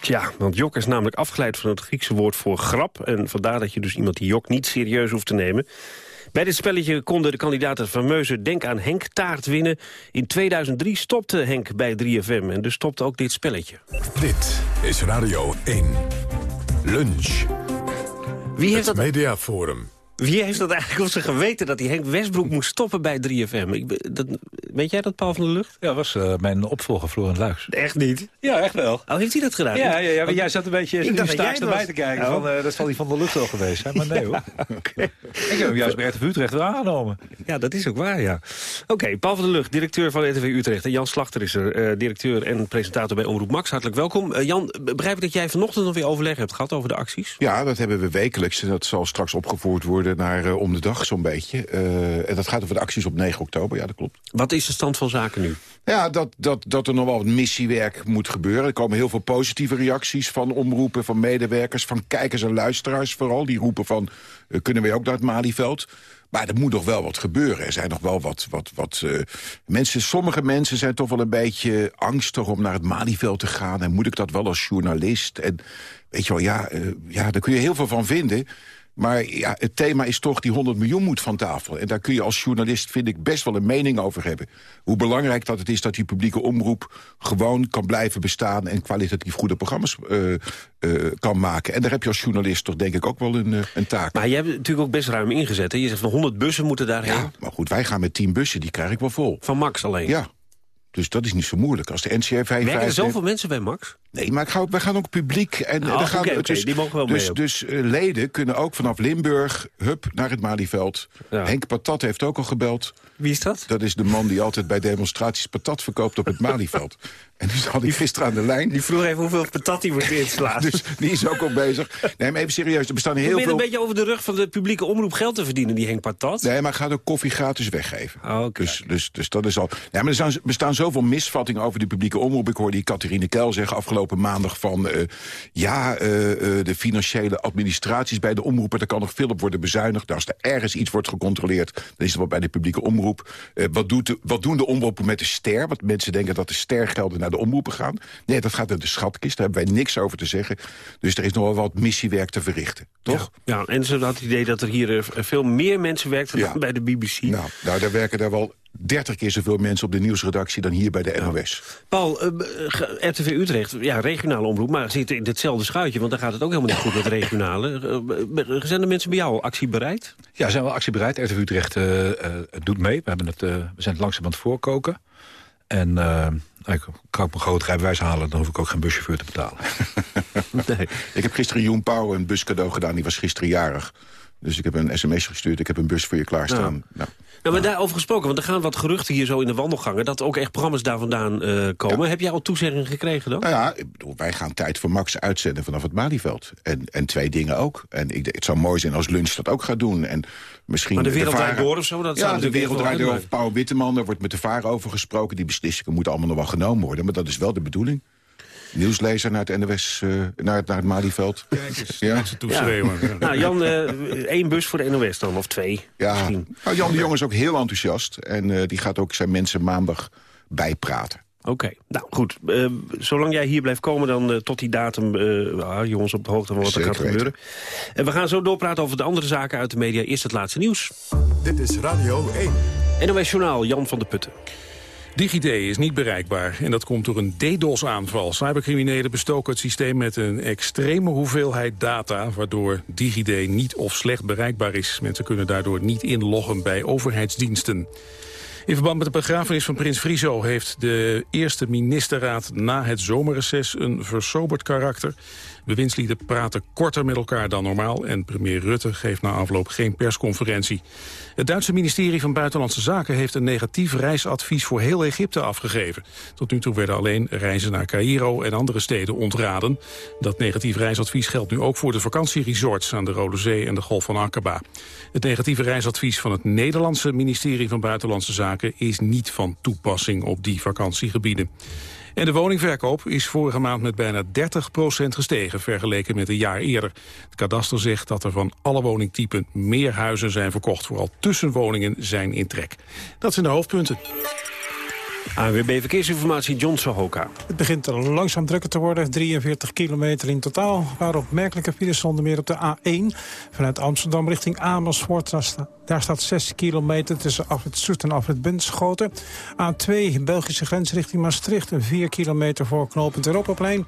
S2: Tja, want jok is namelijk afgeleid van het Griekse woord voor grap. En vandaar dat je dus iemand die jok niet serieus hoeft te nemen. Bij dit spelletje konden de kandidaten fameuze Denk aan Henk taart winnen. In 2003 stopte Henk bij 3FM en dus stopte ook dit spelletje.
S1: Dit is Radio 1. Lunch.
S2: Wie heeft
S1: het
S2: dat-
S1: Mediaforum.
S2: Wie heeft dat eigenlijk op zijn geweten dat die Henk Westbroek moest stoppen bij 3FM? Ik, dat, weet jij dat, Paul van der Lucht?
S28: Ja, was eh, mijn opvolger Florent Luijs.
S2: Echt niet?
S28: Ja, echt wel.
S2: Oh, heeft hij dat gedaan?
S28: Ja, ja, ja maar
S2: Want-
S28: jij zat een beetje naar mij
S2: was.
S28: te kijken.
S2: Oh.
S28: Van, eh, dat zal die van de lucht wel geweest zijn, maar nee hoor. Ik heb hem juist bij RTV Utrecht weer aangenomen.
S2: Ja, dat is ook waar, ja. Oké, Paul van der Lucht, directeur van RTV Utrecht. En Jan Slachter is er, eh, directeur en presentator bij Omroep Max. Hartelijk welkom. Jan, begrijp ik dat jij vanochtend nog weer overleg hebt gehad over de acties?
S29: Ja, dat hebben we wekelijks. En dat zal straks opgevoerd worden naar eh, om de dag zo'n beetje. Eh, en dat gaat over de acties op 9 oktober, ja, dat klopt.
S2: Wat is de stand van zaken nu?
S29: Ja, dat, dat, dat er nog wel wat missiewerk moet gebeuren. Er komen heel veel positieve reacties van omroepen, van medewerkers... van kijkers en luisteraars vooral. Die roepen van, eh, kunnen we ook naar het Malieveld? Maar er moet nog wel wat gebeuren. Er zijn nog wel wat... wat, wat mensen, sommige mensen zijn toch wel een beetje angstig om naar het Malieveld te gaan. En moet ik dat wel als journalist? En weet je wel, ja, ja daar kun je heel veel van vinden... Maar ja, het thema is toch die 100 miljoen moet van tafel. En daar kun je als journalist, vind ik, best wel een mening over hebben. Hoe belangrijk dat het is dat die publieke omroep... gewoon kan blijven bestaan en kwalitatief goede programma's eh, eh, kan maken. En daar heb je als journalist toch denk ik ook wel een, eh, een taak.
S2: Maar jij hebt natuurlijk ook best ruim ingezet. Hè? Je zegt van 100 bussen moeten daarheen.
S29: Ja, maar goed, wij gaan met 10 bussen, die krijg ik wel vol.
S2: Van Max alleen?
S29: Ja. Dus dat is niet zo moeilijk. Als de NCR 55...
S2: Werken er zoveel mensen bij Max?
S29: Nee, maar ik ga ook, wij gaan ook publiek. En,
S2: Nou,
S29: dan gaan dus,
S2: die mogen wel
S29: dus,
S2: mee.
S29: Dus eh, leden kunnen ook vanaf Limburg, hup, naar het Malieveld. Henk Patat heeft ook al gebeld.
S2: Wie is dat?
S29: Dat is de man die altijd bij demonstraties patat verkoopt op het Malieveld. en dus had ik gisteren aan de lijn.
S2: Die vroeg even hoeveel patat hij moet inslaan.
S29: dus die is ook al bezig. Nee, maar even serieus, er bestaan heel veel...
S2: een beetje over de rug van de publieke omroep geld te verdienen, die Henk Patat.
S29: Nee, maar gaat ook koffie gratis weggeven.
S2: Oh,
S29: dus, dus, dus dat is al... Nee, maar er zijn- bestaan zoveel misvattingen over de publieke omroep. Ik hoorde die Catharine Kel zeggen afgelopen maandag van... eh, ja, eh, eh, de financiële administraties bij de omroepen... daar kan nog veel op worden bezuinigd. Nou, als er ergens iets wordt gecontroleerd... dan is het wel bij de publieke omroep. Wat, doet de, wat doen de omroepen met de ster? Want mensen denken dat de stergelden naar de omroepen gaan. Nee, dat gaat naar de schatkist. Daar hebben wij niks over te zeggen. Dus er is nog wel wat missiewerk te verrichten. Toch?
S2: Ja, en ze had het idee dat er hier eh, veel meer mensen werkten dan bij de BBC.
S29: Nou, nou, daar werken daar wel 30 keer zoveel mensen op de nieuwsredactie dan hier bij de NOS.
S2: Paul, eh, ge- RTV Utrecht, ja, regionale omroep, maar zit in hetzelfde schuitje, want dan gaat het ook helemaal niet goed met regionale. Eh, eh, zijn de mensen bij jou actiebereid?
S28: Ja, zijn wel actiebereid. RTV Utrecht eh, eh, doet mee. We, hebben het, eh, we zijn het langzaam aan het voorkoken. En eh, ik kan ook mijn groot rijbewijs halen, dan hoef ik ook geen buschauffeur te betalen.
S29: nee. Ik heb gisteren Joen Pauw een buscadeau gedaan, die was gisteren jarig. Dus ik heb een sms gestuurd, ik heb een bus voor je klaarstaan. Nou,
S2: Nou, maar daarover gesproken, want er gaan wat geruchten hier zo in de wandelgangen... dat ook echt programma's daar vandaan eh, komen. Heb jij al toezegging gekregen dan?
S29: Nou ja, ik bedoel, wij gaan Tijd voor Max uitzenden vanaf het Malieveld. En, en twee dingen ook. En ik, het zou mooi zijn als Lunch dat ook gaat doen. En misschien
S2: Maar de Wereld Draait Door of zo, dat
S29: ja, de wereld draait door. Pauw Witteman, daar wordt met de VAR over gesproken. Die beslissingen moeten allemaal nog wel genomen worden. Maar dat is wel de bedoeling. Nieuwslezer naar het NOS, eh, naar, het, naar het Malieveld. ja.
S3: toeschreeuwen.
S2: Nou, Jan, eh, één bus voor de NOS dan, of twee
S29: Ja,
S2: misschien.
S29: nou, Jan de Jong is ook heel enthousiast. En eh, die gaat ook zijn mensen maandag bijpraten.
S2: Oké, nou goed. Zolang jij hier blijft komen, dan eh, tot die datum... eh ah, jongens op de hoogte van wat er gaat gebeuren. En we gaan zo doorpraten over de andere zaken uit de media. Eerst het laatste nieuws.
S1: Dit is Radio 1.
S2: NOS Journaal, Jan van der Putten.
S3: DigiD is niet bereikbaar en dat komt door een DDoS-aanval. Cybercriminelen bestoken het systeem met een extreme hoeveelheid data... waardoor DigiD niet of slecht bereikbaar is. Mensen kunnen daardoor niet inloggen bij overheidsdiensten. In verband met de begrafenis van prins Friso heeft de eerste ministerraad na het zomerreces een versoberd karakter. Bewindslieden praten korter met elkaar dan normaal en premier Rutte geeft na afloop geen persconferentie. Het Duitse ministerie van Buitenlandse Zaken heeft een negatief reisadvies voor heel Egypte afgegeven. Tot nu toe werden alleen reizen naar Cairo en andere steden ontraden. Dat negatief reisadvies geldt nu ook voor de vakantieresorts aan de Rode Zee en de Golf van Aqaba. Het negatieve reisadvies van het Nederlandse ministerie van Buitenlandse Zaken is niet van toepassing op die vakantiegebieden. En de woningverkoop is vorige maand met bijna 30% gestegen... vergeleken met een jaar eerder. Het kadaster zegt dat er van alle woningtypen meer huizen zijn verkocht. Vooral tussenwoningen zijn in trek. Dat zijn de hoofdpunten.
S2: ANWB Verkeersinformatie, John Sohoka.
S30: Het begint er langzaam drukker te worden. 43 kilometer in totaal. Waar opmerkelijke files onder meer op de A1. Vanuit Amsterdam richting Amersfoort. Daar, sta- daar staat 6 kilometer tussen Afrit Soest en Afrit Bunschoten. A2 Belgische grens richting Maastricht. 4 kilometer voor knooppunt Europaplein.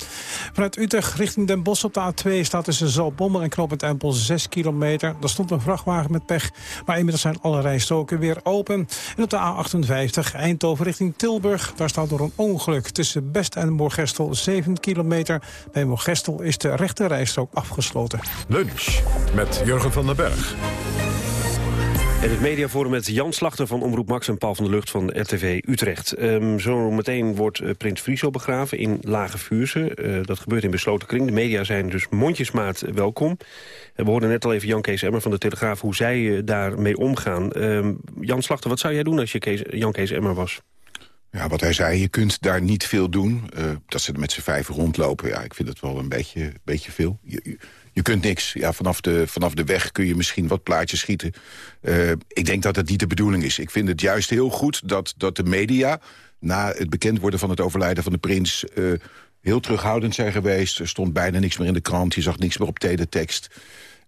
S30: Vanuit Utrecht richting Den Bosch op de A2 staat tussen Zaltbommel en knooppunt Empel 6 kilometer. Daar stond een vrachtwagen met pech. Maar inmiddels zijn alle rijstroken weer open. En op de A58 Eindhoven richting Tilburg. Daar staat door een ongeluk tussen Best en Moorgestel 7 kilometer. Bij Moorgestel is de rechte rijstrook afgesloten.
S1: Lunch met Jurgen van den Berg.
S2: En het mediaforum met Jan Slachter van Omroep Max en Paul van der Lucht van RTV Utrecht. Ehm, zo meteen wordt eh, Prins Friso begraven in Lage Vuurse. Eh, dat gebeurt in besloten kring. De media zijn dus mondjesmaat welkom. En we hoorden net al even Jan Kees Emmer van de Telegraaf... hoe zij eh, daarmee omgaan. Ehm, Jan Slachter, wat zou jij doen als je Kees, Jan Kees Emmer was?
S29: Ja, wat hij zei, je kunt daar niet veel doen. Eh, dat ze er met z'n vijf rondlopen, ja, ik vind het wel een beetje, beetje veel. Je kunt niks. Ja, vanaf, de, vanaf de weg kun je misschien wat plaatjes schieten. Eh, ik denk dat dat niet de bedoeling is. Ik vind het juist heel goed dat, dat de media... na het bekend worden van het overlijden van de prins... eh, heel terughoudend zijn geweest. Er stond bijna niks meer in de krant. Je zag niks meer op teletext.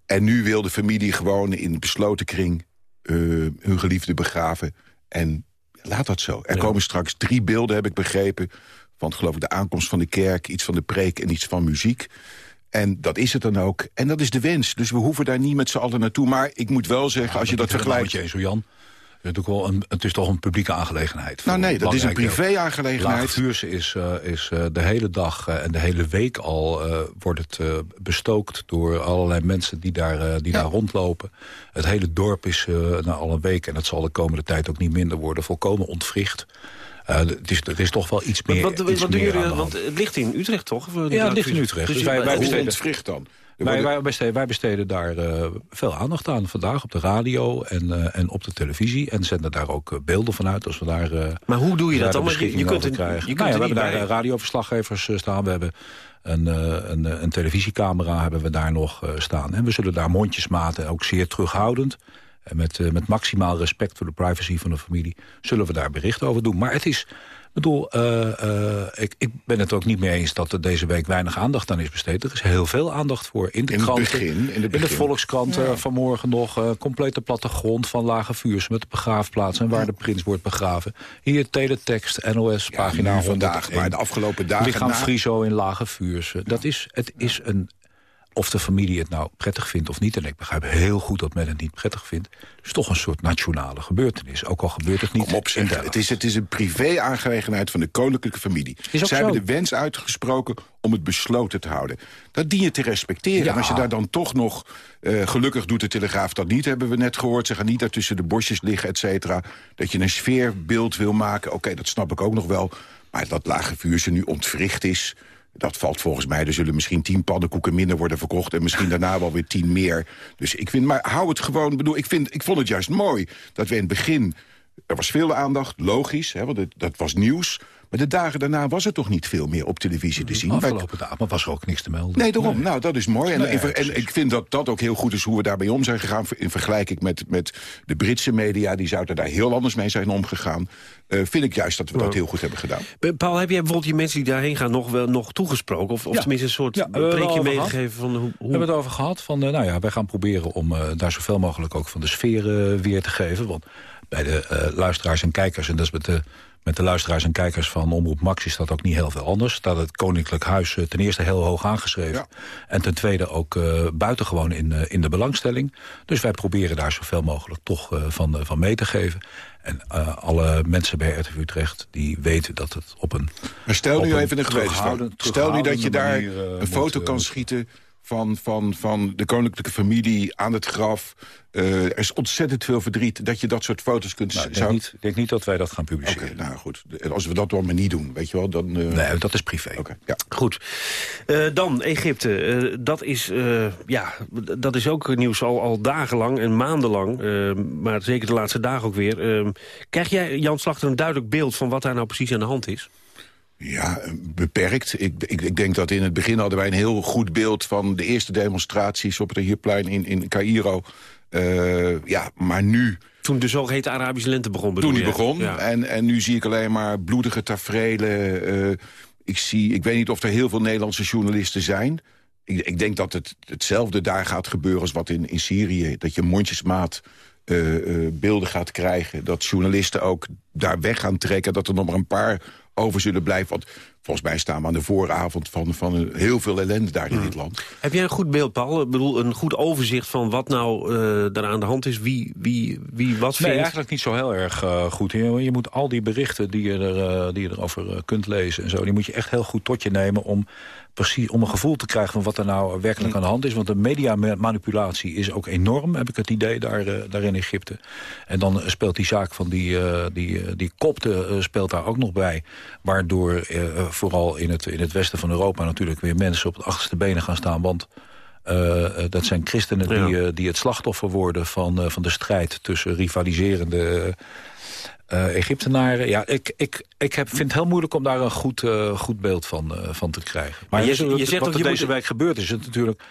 S29: En nu wil de familie gewoon in besloten kring... eh, hun geliefde begraven. En laat dat zo. Er komen straks drie beelden, heb ik begrepen... van geloof ik de aankomst van de kerk, iets van de preek en iets van muziek. En dat is het dan ook. En dat is de wens. Dus we hoeven daar niet met z'n allen naartoe. Maar ik moet wel zeggen, als je dat vergelijkt...
S28: Je eens, Jan. Het is, ook wel een, het is toch een publieke aangelegenheid.
S29: Nou nee, dat is een privé-aangelegenheid.
S28: Laagvuurse is, eh, is eh, de hele dag eh, en de hele week al wordt het bestookt door allerlei mensen die daar, die daar rondlopen. Het hele dorp is na al een week, en dat zal de komende tijd ook niet minder worden, volkomen ontwricht. Eh, het is, is toch wel iets meer.
S2: wat wat,
S28: iets
S2: wat
S28: meer
S2: jullie? Want het ligt in Utrecht, toch? Eh,
S28: Ja, het ligt in Utrecht.
S2: Dus
S28: Dus
S2: wij,
S28: wij- besteden-
S29: ontwricht dan?
S28: Wij, wij, besteden, wij besteden daar eh, veel aandacht aan. Vandaag op de radio en, en op de televisie. En zenden daar ook beelden van uit. Als we daar,
S2: Maar hoe doe je dat dan? Want je- kunt er-
S28: krijgen.
S2: je kunt
S28: Nou ja, we hebben daar radioverslaggevers staan. We hebben een, een, een televisiecamera hebben we daar nog staan. En we zullen daar mondjesmaat en ook zeer terughoudend... en met, eh, met maximaal respect voor de privacy van de familie... zullen we daar bericht over doen. Maar het is... Ik bedoel, eh, eh, ik, ik ben het ook niet mee eens dat er deze week weinig aandacht aan is besteed. Er is heel veel aandacht voor in de
S29: In
S28: kranten.
S29: begin, in
S28: de
S29: begin.
S28: Volkskrant eh,
S29: Ja.
S28: vanmorgen nog. eh, complete plattegrond van Lage Vuurs met de begraafplaats... en waar de prins wordt begraven. Hier teletext, NOS, pagina
S29: vandaag,
S28: 101.
S29: maar de afgelopen dagen
S28: Lichaam
S29: na-
S28: Friso in Lage Vuurs. Dat is, het is een... Of de familie het nou prettig vindt of niet... en ik begrijp heel goed dat men het niet prettig vindt... is toch een soort nationale gebeurtenis. Ook al gebeurt het niet
S29: Kom op, zeg. Het is, het is een privé-aangelegenheid van de koninklijke familie. Zij
S28: zo.
S29: hebben de wens uitgesproken om het besloten te houden. Dat dien je te respecteren.
S28: Ja.
S29: En als je daar dan toch nog... eh, gelukkig doet de Telegraaf dat niet, hebben we net gehoord. Ze gaan niet daar tussen de bosjes liggen, et cetera. Dat je een sfeerbeeld wil maken, oké, dat snap ik ook nog wel. Maar dat lage vuur ze nu ontwricht is... Dat valt volgens mij. Er zullen misschien tien pannenkoeken minder worden verkocht... en misschien daarna wel weer tien meer. Dus ik vind, maar hou het gewoon... Bedoel, ik, vind, ik vond het juist mooi dat we in het begin... Er was veel aandacht, logisch, hè, want dat was nieuws. Maar de dagen daarna was er toch niet veel meer op televisie te zien.
S28: Afgelopen dagen was er ook niks te melden.
S29: Nee, daarom. Nou, dat is mooi. En,
S28: Nee,
S29: en, en ik vind dat dat ook heel goed is hoe we daarmee om zijn gegaan. In vergelijking met, met de Britse media, die zouden daar heel anders mee zijn omgegaan. Eh, vind ik juist dat we dat heel goed hebben gedaan.
S2: Eh, Paul, heb jij bijvoorbeeld die mensen die daarheen gaan nog, wel, nog toegesproken? Of, of
S28: Ja.
S2: tenminste een soort
S28: Ja,
S2: preekje meegegeven van hoe...
S28: We hebben het over gehad van, eh, nou ja, wij gaan proberen om daar zoveel mogelijk ook van de sfeer weer te geven. Want bij de eh, luisteraars en kijkers, en dat is met de, met de luisteraars en kijkers van Omroep Max is dat ook niet heel veel anders. Staat het Koninklijk Huis eh, ten eerste heel hoog aangeschreven. En ten tweede ook eh, buitengewoon in, in de belangstelling. Dus wij proberen daar zoveel mogelijk toch van, van mee te geven. En alle mensen bij RTV Utrecht die weten dat het op een
S29: Maar stel nu even een gewetensvraag. Stel nu dat je daar
S28: manier,
S29: een foto
S28: moet,
S29: kan schieten van, van, van de koninklijke familie aan het graf. Eh, er is ontzettend veel verdriet dat je dat soort foto's kunt...
S28: Nou, ik, denk niet, ik denk niet dat wij dat gaan publiceren.
S29: Oké, nou goed. Als we dat dan maar niet doen, weet je wel, dan... eh,
S28: Nee, dat is privé.
S29: Oké, ja.
S2: Goed. Eh, dan Egypte. Dat, is, ja, dat is ook nieuws al, al dagenlang en maandenlang. Maar zeker de laatste dagen ook weer. Krijg jij, Jan Slachter, een duidelijk beeld van wat daar nou precies aan de hand is?
S29: Ja, eh, beperkt. Ik, ik, ik denk dat in het begin hadden wij een heel goed beeld... van de eerste demonstraties op het Tahrirplein in, in Cairo. Eh, ja, maar nu...
S2: Toen de zogeheten Arabische lente begon, bedoel
S29: Toen die
S2: je?
S29: begon.
S2: Ja.
S29: En, en nu zie ik alleen maar bloedige tafereelen. eh, ik, zie, ik weet niet of er heel veel Nederlandse journalisten zijn. Ik, ik denk dat het hetzelfde daar gaat gebeuren als wat in, in Syrië. Dat je mondjesmaat eh, beelden gaat krijgen. Dat journalisten ook daar weg gaan trekken. Dat er nog maar een paar over zullen blijven. Want volgens mij staan we aan de vooravond van, van heel veel ellende daar in dit land.
S2: Heb jij een goed beeld, Paul? Ik bedoel, een goed overzicht van wat nou eh daar aan de hand is? Wie, wie, wie wat vindt?
S28: Nee, eigenlijk niet zo heel erg eh, goed. Je, je moet al die berichten die je, er, eh, die je erover kunt lezen en zo... die moet je echt heel goed tot je nemen om, precies, om een gevoel te krijgen... van wat er nou werkelijk aan de hand is. Want de mediamanipulatie is ook enorm, heb ik het idee, daar, daar in Egypte. En dan speelt die zaak van die, eh, die, die kopte speelt daar ook nog bij. Waardoor eh, vooral in het, in het westen van Europa natuurlijk weer mensen op de achterste benen gaan staan. Want eh, eh, dat zijn christenen die, eh, die het slachtoffer worden van, eh, van de strijd tussen rivaliserende eh, Egyptenaren. Ja, ik, ik, ik heb, vind het heel moeilijk om daar een goed, eh, goed beeld van, eh, van te krijgen. Maar
S2: je-
S28: je,
S2: je zegt
S28: wat er deze
S2: moet-
S28: week gebeurd is het natuurlijk...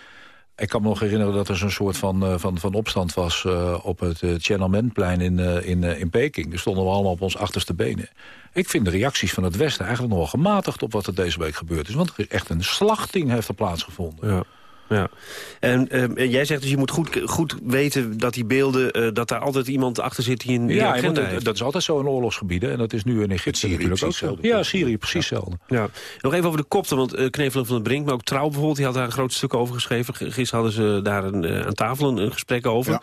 S28: Ik kan me nog herinneren dat er zo'n soort van, eh, van, van opstand was... eh, op het uh, Tiananmenplein in, eh, in, eh, in Peking. Daar stonden we allemaal op ons achterste benen. Ik vind de reacties van het Westen eigenlijk nog wel gematigd... op wat er deze week gebeurd is. Want er is echt een slachting heeft er plaatsgevonden.
S2: Ja. Ja. En, eh, en jij zegt dus je moet goed, goed weten dat die beelden... eh, dat daar altijd iemand achter zit die een die
S28: Ja,
S2: agenda
S28: moet-
S2: heeft.
S28: dat is altijd zo in oorlogsgebieden. En dat is nu in Egypte
S29: Syrië
S28: natuurlijk ook
S29: precies
S28: zo.
S29: hetzelfde.
S28: Ja, Syrië precies hetzelfde.
S2: Ja. Nog even over de kopten, want eh, Knevelen van den Brink... maar ook Trouw bijvoorbeeld, die had daar een groot stuk over geschreven. Gisteren hadden ze daar een, eh, aan tafel een, een gesprek over.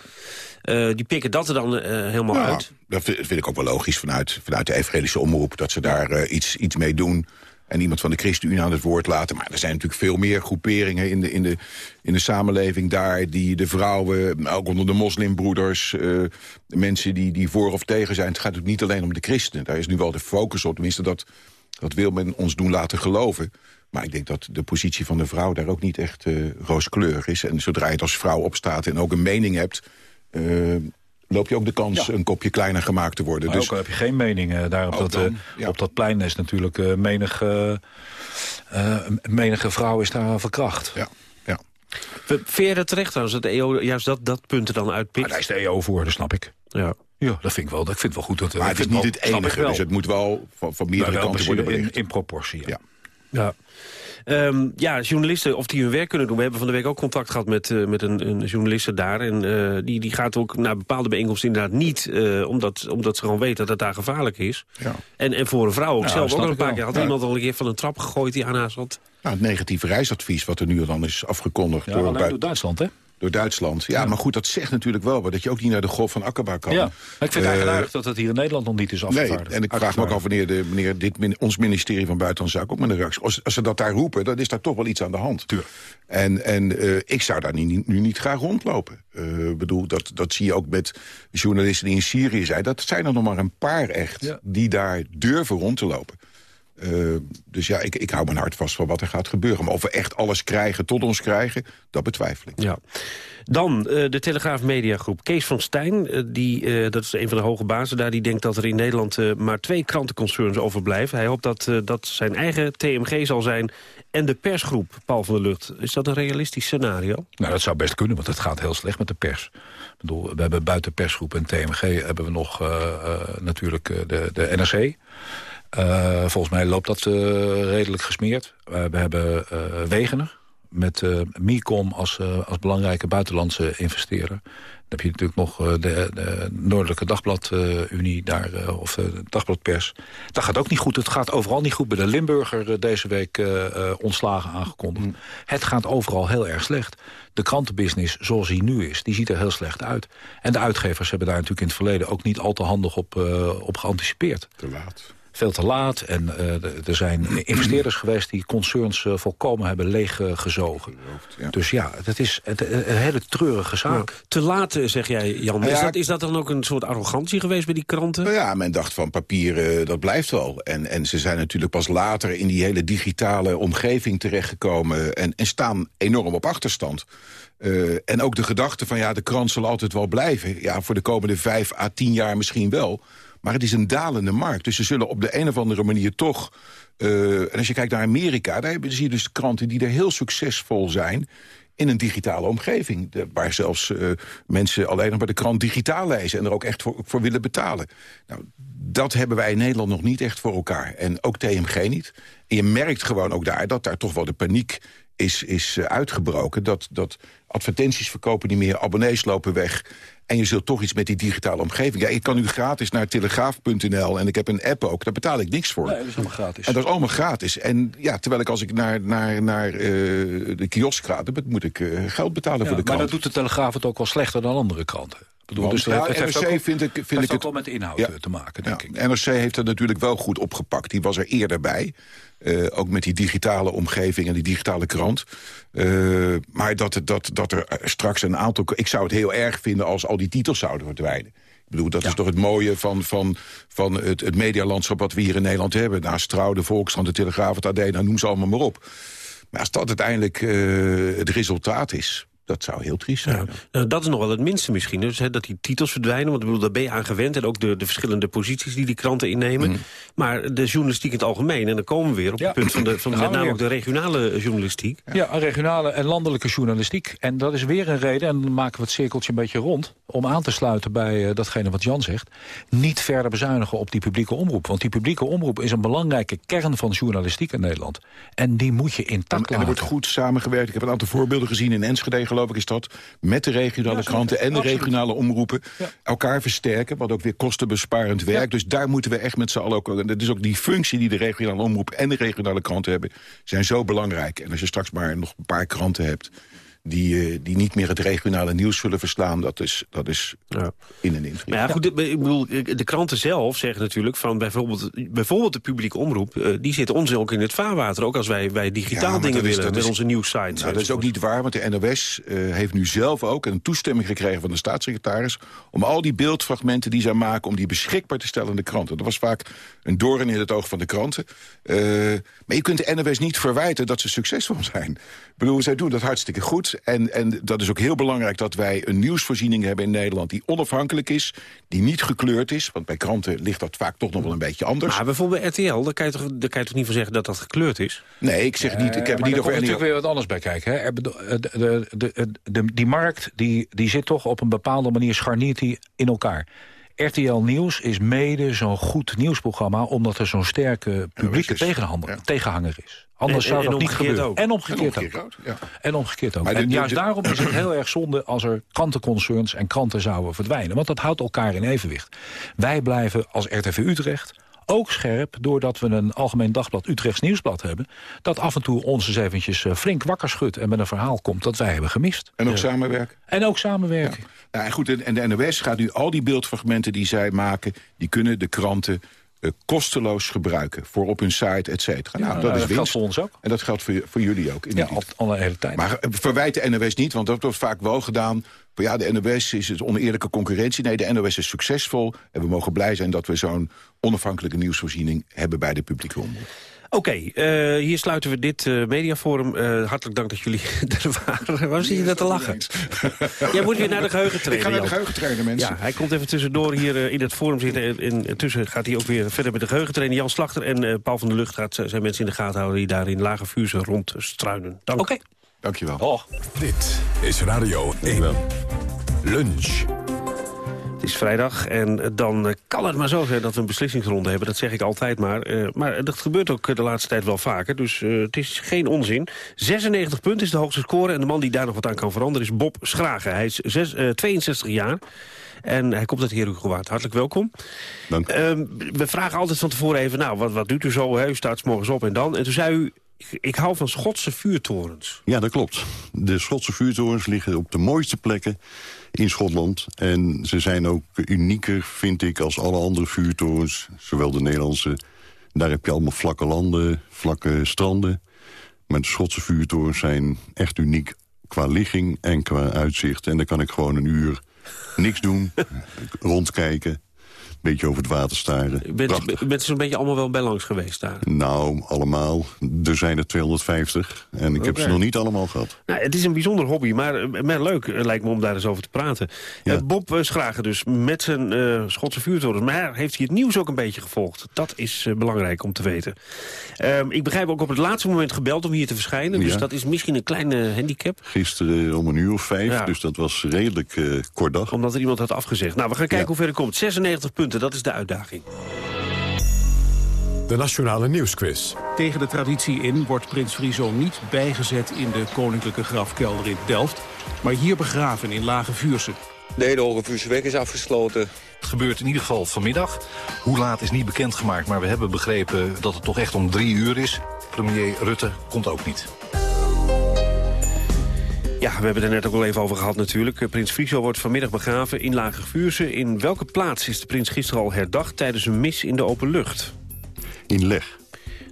S2: Eh, die pikken dat er dan helemaal
S29: Ja,
S2: uit.
S29: Dat vind, ik ook wel logisch vanuit, vanuit de evangelische omroep... dat ze daar iets, iets mee doen en iemand van de ChristenUnie aan het woord laten. Maar er zijn natuurlijk veel meer groeperingen in de, in de, in de samenleving daar... die de vrouwen, ook onder de moslimbroeders... eh, mensen die, die voor of tegen zijn. Het gaat natuurlijk niet alleen om de christenen. Daar is nu wel de focus op. Tenminste, dat, dat wil men ons doen laten geloven. Maar ik denk dat de positie van de vrouw daar ook niet echt eh, rooskleurig is. En zodra je het als vrouw opstaat en ook een mening hebt... eh, loop je ook de kans een kopje kleiner gemaakt te worden.
S28: Maar
S29: dus
S28: ook al heb je geen mening eh, daar op
S29: Ook
S28: dat,
S29: dan,
S28: eh,
S29: ja.
S28: op dat plein is natuurlijk eh, menig, eh, eh, menige vrouw is daar verkracht.
S29: Ja, ja.
S2: Vind je dat terecht trouwens, dat de EO juist dat, dat punt er dan uitpikt?
S28: daar is de EO voor, dat snap ik.
S2: Ja.
S28: Ja, dat vind ik wel. Ik vind wel goed. Dat,
S29: Maar het is niet het
S28: wel-
S29: enige, dus het moet wel van, van meerdere
S28: wel
S29: kanten worden belicht.
S28: in, in proportie. Ja.
S2: Ja. Ehm, ja, journalisten, of die hun werk kunnen doen. We hebben van de week ook contact gehad met, eh, met een, een journaliste daar. En eh, die, die gaat ook naar bepaalde bijeenkomsten inderdaad niet... eh, omdat, omdat ze gewoon weten dat het daar gevaarlijk is.
S29: Ja.
S2: En, en voor een vrouw ook
S29: Ja,
S2: zelf ook al een paar
S29: wel.
S2: keer. Had
S29: Ja.
S2: iemand al een keer van een trap gegooid die aan haar zat?
S29: Nou, het negatieve reisadvies wat er nu dan is afgekondigd
S28: alleen door Duitsland, hè?
S29: Door Duitsland. Ja, maar goed, dat zegt natuurlijk wel wat. Dat je ook niet naar de golf van Akaba kan.
S28: Ja, maar ik vind het
S29: Eh,
S28: dat het hier in Nederland nog niet is
S29: Nee,
S28: afgevaardigd.
S29: en ik vraag me ook af wanneer, de, wanneer dit, min- ons ministerie van Buitenlandse Zaken ook met een reactie... Als, als ze dat daar roepen, dan is daar toch wel iets aan de hand. En, en eh, ik zou daar nu niet graag rondlopen. Eh, Ik bedoel, dat, dat zie je ook met journalisten die in Syrië zijn. Dat zijn er nog maar een paar echt die daar durven rond te lopen. Eh, dus ja, ik, ik hou mijn hart vast van wat er gaat gebeuren. Maar of we echt alles krijgen, tot ons krijgen, dat betwijfel ik.
S2: Ja. Dan eh, de Telegraaf Mediagroep. Kees van Stijn, eh, die, eh, dat is een van de hoge bazen daar... die denkt dat er in Nederland eh, maar twee krantenconcerns overblijven. Hij hoopt dat eh, dat zijn eigen TMG zal zijn en de persgroep, Paul van der Lucht. Is dat een realistisch scenario?
S28: Nou, dat zou best kunnen, want het gaat heel slecht met de pers. Ik bedoel, we hebben buiten persgroep en TMG hebben we nog eh, eh, natuurlijk eh, de, de NRC. Eh, volgens mij loopt dat eh, redelijk gesmeerd. Eh, we hebben Wegener met eh Micom als, als belangrijke buitenlandse investeerder. Dan heb je natuurlijk nog de, de Noordelijke Dagblad-Unie daar, of de Dagbladpers. Dat gaat ook niet goed. Het gaat overal niet goed. Bij de Limburger deze week ontslagen aangekondigd. Het gaat overal heel erg slecht. De krantenbusiness zoals die nu is, die ziet er heel slecht uit. En de uitgevers hebben daar natuurlijk in het verleden... ook niet al te handig op, op geanticipeerd.
S29: Te laat.
S28: Veel te laat. En eh, er zijn investeerders geweest die concerns eh, volkomen hebben leeggezogen. Dus ja, het is het, een hele treurige zaak.
S2: Te laat, eh, zeg jij, Jan. Is,
S29: ja,
S2: dat, is dat dan ook een soort arrogantie geweest bij die kranten?
S29: Nou ja, men dacht van papier, eh, dat blijft wel. En, en ze zijn natuurlijk pas later in die hele digitale omgeving terechtgekomen... en, en staan enorm op achterstand. Eh, en ook de gedachte van ja, de krant zal altijd wel blijven. Ja, voor de komende vijf à tien jaar misschien wel. Maar het is een dalende markt. Dus ze zullen op de een of andere manier toch... eh, en als je kijkt naar Amerika, daar zie je dus kranten die er heel succesvol zijn in een digitale omgeving. Waar zelfs eh, mensen alleen nog bij de krant digitaal lezen... en er ook echt voor, voor willen betalen. Nou, dat hebben wij in Nederland nog niet echt voor elkaar. En ook TMG niet. En je merkt gewoon ook daar dat daar toch wel de paniek is, is eh, uitgebroken. Dat, dat advertenties verkopen niet meer, abonnees lopen weg... en je zult toch iets met die digitale omgeving. Ja, ik kan nu gratis naar telegraaf.nl en ik heb een app ook. Daar betaal ik niks voor.
S28: Nee, dat is allemaal gratis.
S29: En dat is allemaal gratis. En ja, terwijl ik als ik naar, naar, naar eh, de kiosk ga... dan moet ik eh, geld betalen
S28: Ja,
S29: voor de
S28: maar
S29: krant.
S28: dat doet de Telegraaf het ook wel slechter dan andere kranten. Bedoel, dus
S29: ja,
S28: het heeft
S29: NRC
S28: ook,
S29: vind ik, vind
S28: heeft
S29: ik
S28: ook
S29: het
S28: wel met inhoud
S29: Ja.
S28: eh, te maken, denk
S29: Ja,
S28: ik.
S29: NRC heeft het natuurlijk wel goed opgepakt. Die was er eerder bij. Eh, ook met die digitale omgeving en die digitale krant. Eh, maar dat, het- dat, dat er straks een aantal... Ik zou het heel erg vinden als al die titels zouden verdwijnen. Ik bedoel, dat is toch het mooie van, van, van het, het medialandschap... wat we hier in Nederland hebben. Naast Trouw, de Volkskrant, de Telegraaf, het AD, nou, noem ze allemaal maar op. Maar als dat uiteindelijk het resultaat is... dat zou heel triest zijn.
S2: Nou, dat is nog wel het minste misschien. Dus, hè, dat die titels verdwijnen, want ik bedoel, daar ben je aan gewend. En ook de, de verschillende posities die die kranten innemen.
S29: Mm.
S2: Maar de journalistiek in het algemeen. En dan komen we weer op het punt van, de, van met name ook de regionale journalistiek.
S28: Ja, regionale en landelijke journalistiek. En dat is weer een reden, en dan maken we het cirkeltje een beetje rond... om aan te sluiten bij eh, datgene wat Jan zegt... niet verder bezuinigen op die publieke omroep. Want die publieke omroep is een belangrijke kern van journalistiek in Nederland. En die moet je intact
S29: En er
S28: laten.
S29: wordt goed samengewerkt. Ik heb een aantal voorbeelden gezien in Enschede, geloof ik, is dat. Met de regionale kranten en de
S28: Absoluut.
S29: regionale omroepen. Elkaar versterken, wat ook weer kostenbesparend werkt. Dus daar moeten we echt met z'n allen ook... en Dat is ook die functie die de regionale omroep en de regionale kranten hebben... zijn zo belangrijk. En als je straks maar nog een paar kranten hebt... die, eh, die niet meer het regionale nieuws zullen verslaan... dat is, dat is in en in.
S2: Maar ja, goed, de, ik bedoel, de kranten zelf zeggen natuurlijk van bijvoorbeeld, bijvoorbeeld de publieke omroep, eh, die zit ons ook in het vaarwater. Ook als wij, wij digitaal dingen
S29: is-
S2: willen met
S29: is-
S2: onze nieuwssites.
S29: Nou, dat is ook niet waar, want de NOS eh, heeft nu zelf ook een toestemming gekregen van de staatssecretaris... om al die beeldfragmenten die zij maken, om die beschikbaar te stellen in de kranten. Dat was vaak een doorn in het oog van de kranten. Eh, maar je kunt de NOS niet verwijten dat ze succesvol zijn. Ik bedoel, zij doen dat hartstikke goed. En, en dat is ook heel belangrijk dat wij een nieuwsvoorziening hebben in Nederland... die onafhankelijk is, die niet gekleurd is. Want bij kranten ligt dat vaak toch nog wel een beetje anders.
S2: Maar bijvoorbeeld RTL, daar kan, je toch, daar kan je toch niet van zeggen dat dat gekleurd is?
S29: Nee, ik zeg niet, ik heb
S28: maar
S29: niet
S28: er
S29: over
S28: natuurlijk weer wat anders bij kijken. Hè. Er eh, de, de, de, de- die markt die, die zit toch op een bepaalde manier scharniert die in elkaar. RTL Nieuws is mede zo'n goed nieuwsprogramma... omdat er zo'n sterke publieke tegenhanger, tegenhanger is. Anders
S2: En-
S28: zou dat niet gebeuren.
S2: ook.
S28: En omgekeerd,
S29: En omgekeerd
S28: ook.
S29: ook, ja.
S28: En omgekeerd ook.
S29: Maar
S28: en juist daarom is het heel erg zonde als er krantenconcerns en kranten zouden verdwijnen. Want dat houdt elkaar in evenwicht. Wij blijven als RTV Utrecht Ook scherp doordat we een algemeen dagblad Utrechts Nieuwsblad hebben... dat af en toe ons eens eventjes eh, flink wakker schudt... en met een verhaal komt dat wij hebben gemist.
S29: En ook samenwerken.
S28: En ook samenwerken.
S29: Ja, en goed, en de NOS gaat nu al die beeldfragmenten die zij maken... die kunnen de kranten kosteloos gebruiken. Voor op hun site, et cetera.
S28: Ja,
S29: nou, dat
S28: nou,
S29: is
S28: dat
S29: winst.
S28: geldt voor ons ook.
S29: En dat geldt voor, voor jullie ook.
S28: Ja, al, al een hele tijd.
S29: Maar eh, verwijt de NOS niet, want dat wordt vaak wel gedaan. Van ja, de NOS is het oneerlijke concurrentie. Nee, de NOS is succesvol. En we mogen blij zijn dat we zo'n onafhankelijke nieuwsvoorziening hebben bij de publieke omroep.
S2: Oké, eh, hier sluiten we dit eh, mediaforum. Eh, hartelijk dank dat jullie er waren. Waarom zie je dat te lachen? Jij moet weer naar de geheugentrainer.
S29: Ik ga naar de
S2: Jan.
S29: geheugentrainer, mensen.
S2: Ja, hij komt even tussendoor hier in het forum zitten. En, en intussen gaat hij ook weer verder met de geheugentrainer. Jan Slachter en eh, Paul van der Lucht gaat zijn mensen in de gaten houden... die daar in lage vuurzen rondstruinen. Dank. Oké.
S29: Dankjewel.
S1: Dit is Radio 1. Lunch.
S2: Het is vrijdag en dan eh, kan het maar zo zijn dat we een beslissingsronde hebben. Dat zeg ik altijd maar. Eh, maar dat gebeurt ook eh, de laatste tijd wel vaker. Dus eh, het is geen onzin. 96 punten is de hoogste score. En de man die daar nog wat aan kan veranderen is Bob Schragen. Hij is zes, eh, 62 jaar. En hij komt uit Herugewaard. Hartelijk welkom.
S31: Dank.
S2: Ehm, we vragen altijd van tevoren even, nou, wat, wat doet u zo? Hè? U staat morgens op en dan. En toen zei u, ik, hou van Schotse vuurtorens.
S31: Ja, dat klopt. De Schotse vuurtorens liggen op de mooiste plekken in Schotland. En ze zijn ook unieker, vind ik, als alle andere vuurtorens. Zowel de Nederlandse, daar heb je allemaal vlakke landen, vlakke stranden. Maar de Schotse vuurtorens zijn echt uniek qua ligging en qua uitzicht. En dan kan ik gewoon een uur niks doen, rondkijken... beetje over het water staren.
S2: Bent, bent zo'n beetje allemaal wel bij langs geweest daar.
S31: Nou, allemaal. Er zijn er 250. En ik heb ze nog niet allemaal gehad.
S2: Nou, het is een bijzonder hobby, maar, eh, maar leuk eh, lijkt me om daar eens over te praten. Eh, Bob Schragen dus, met zijn Schotse vuurtorens. Maar heeft hij het nieuws ook een beetje gevolgd? Dat is belangrijk om te weten. Ehm, ik begrijp ook op het laatste moment gebeld om hier te verschijnen. Dus
S31: Ja.
S2: dat is misschien een kleine handicap.
S31: Gisteren om een uur of vijf,
S2: Ja.
S31: dus dat was redelijk kort dag.
S2: Omdat er iemand had afgezegd. Nou, we gaan kijken hoe ver het komt. 96 punten, dat is de uitdaging.
S1: De Nationale Nieuwsquiz.
S3: Tegen de traditie in wordt prins Friso niet bijgezet in de koninklijke grafkelder in Delft... maar hier begraven in Lage Vuurse.
S32: De hele Hoge Vuurseweg is afgesloten.
S33: Het gebeurt in ieder geval vanmiddag. Hoe laat is niet bekendgemaakt, maar we hebben begrepen dat het toch echt om drie uur is. Premier Rutte komt ook niet.
S2: Ja, we hebben het er net ook al even over gehad natuurlijk. Eh, Prins Friso wordt vanmiddag begraven in Lage Vuurse. In welke plaats is de prins gisteren al herdacht tijdens een mis in de open lucht?
S31: In Leg.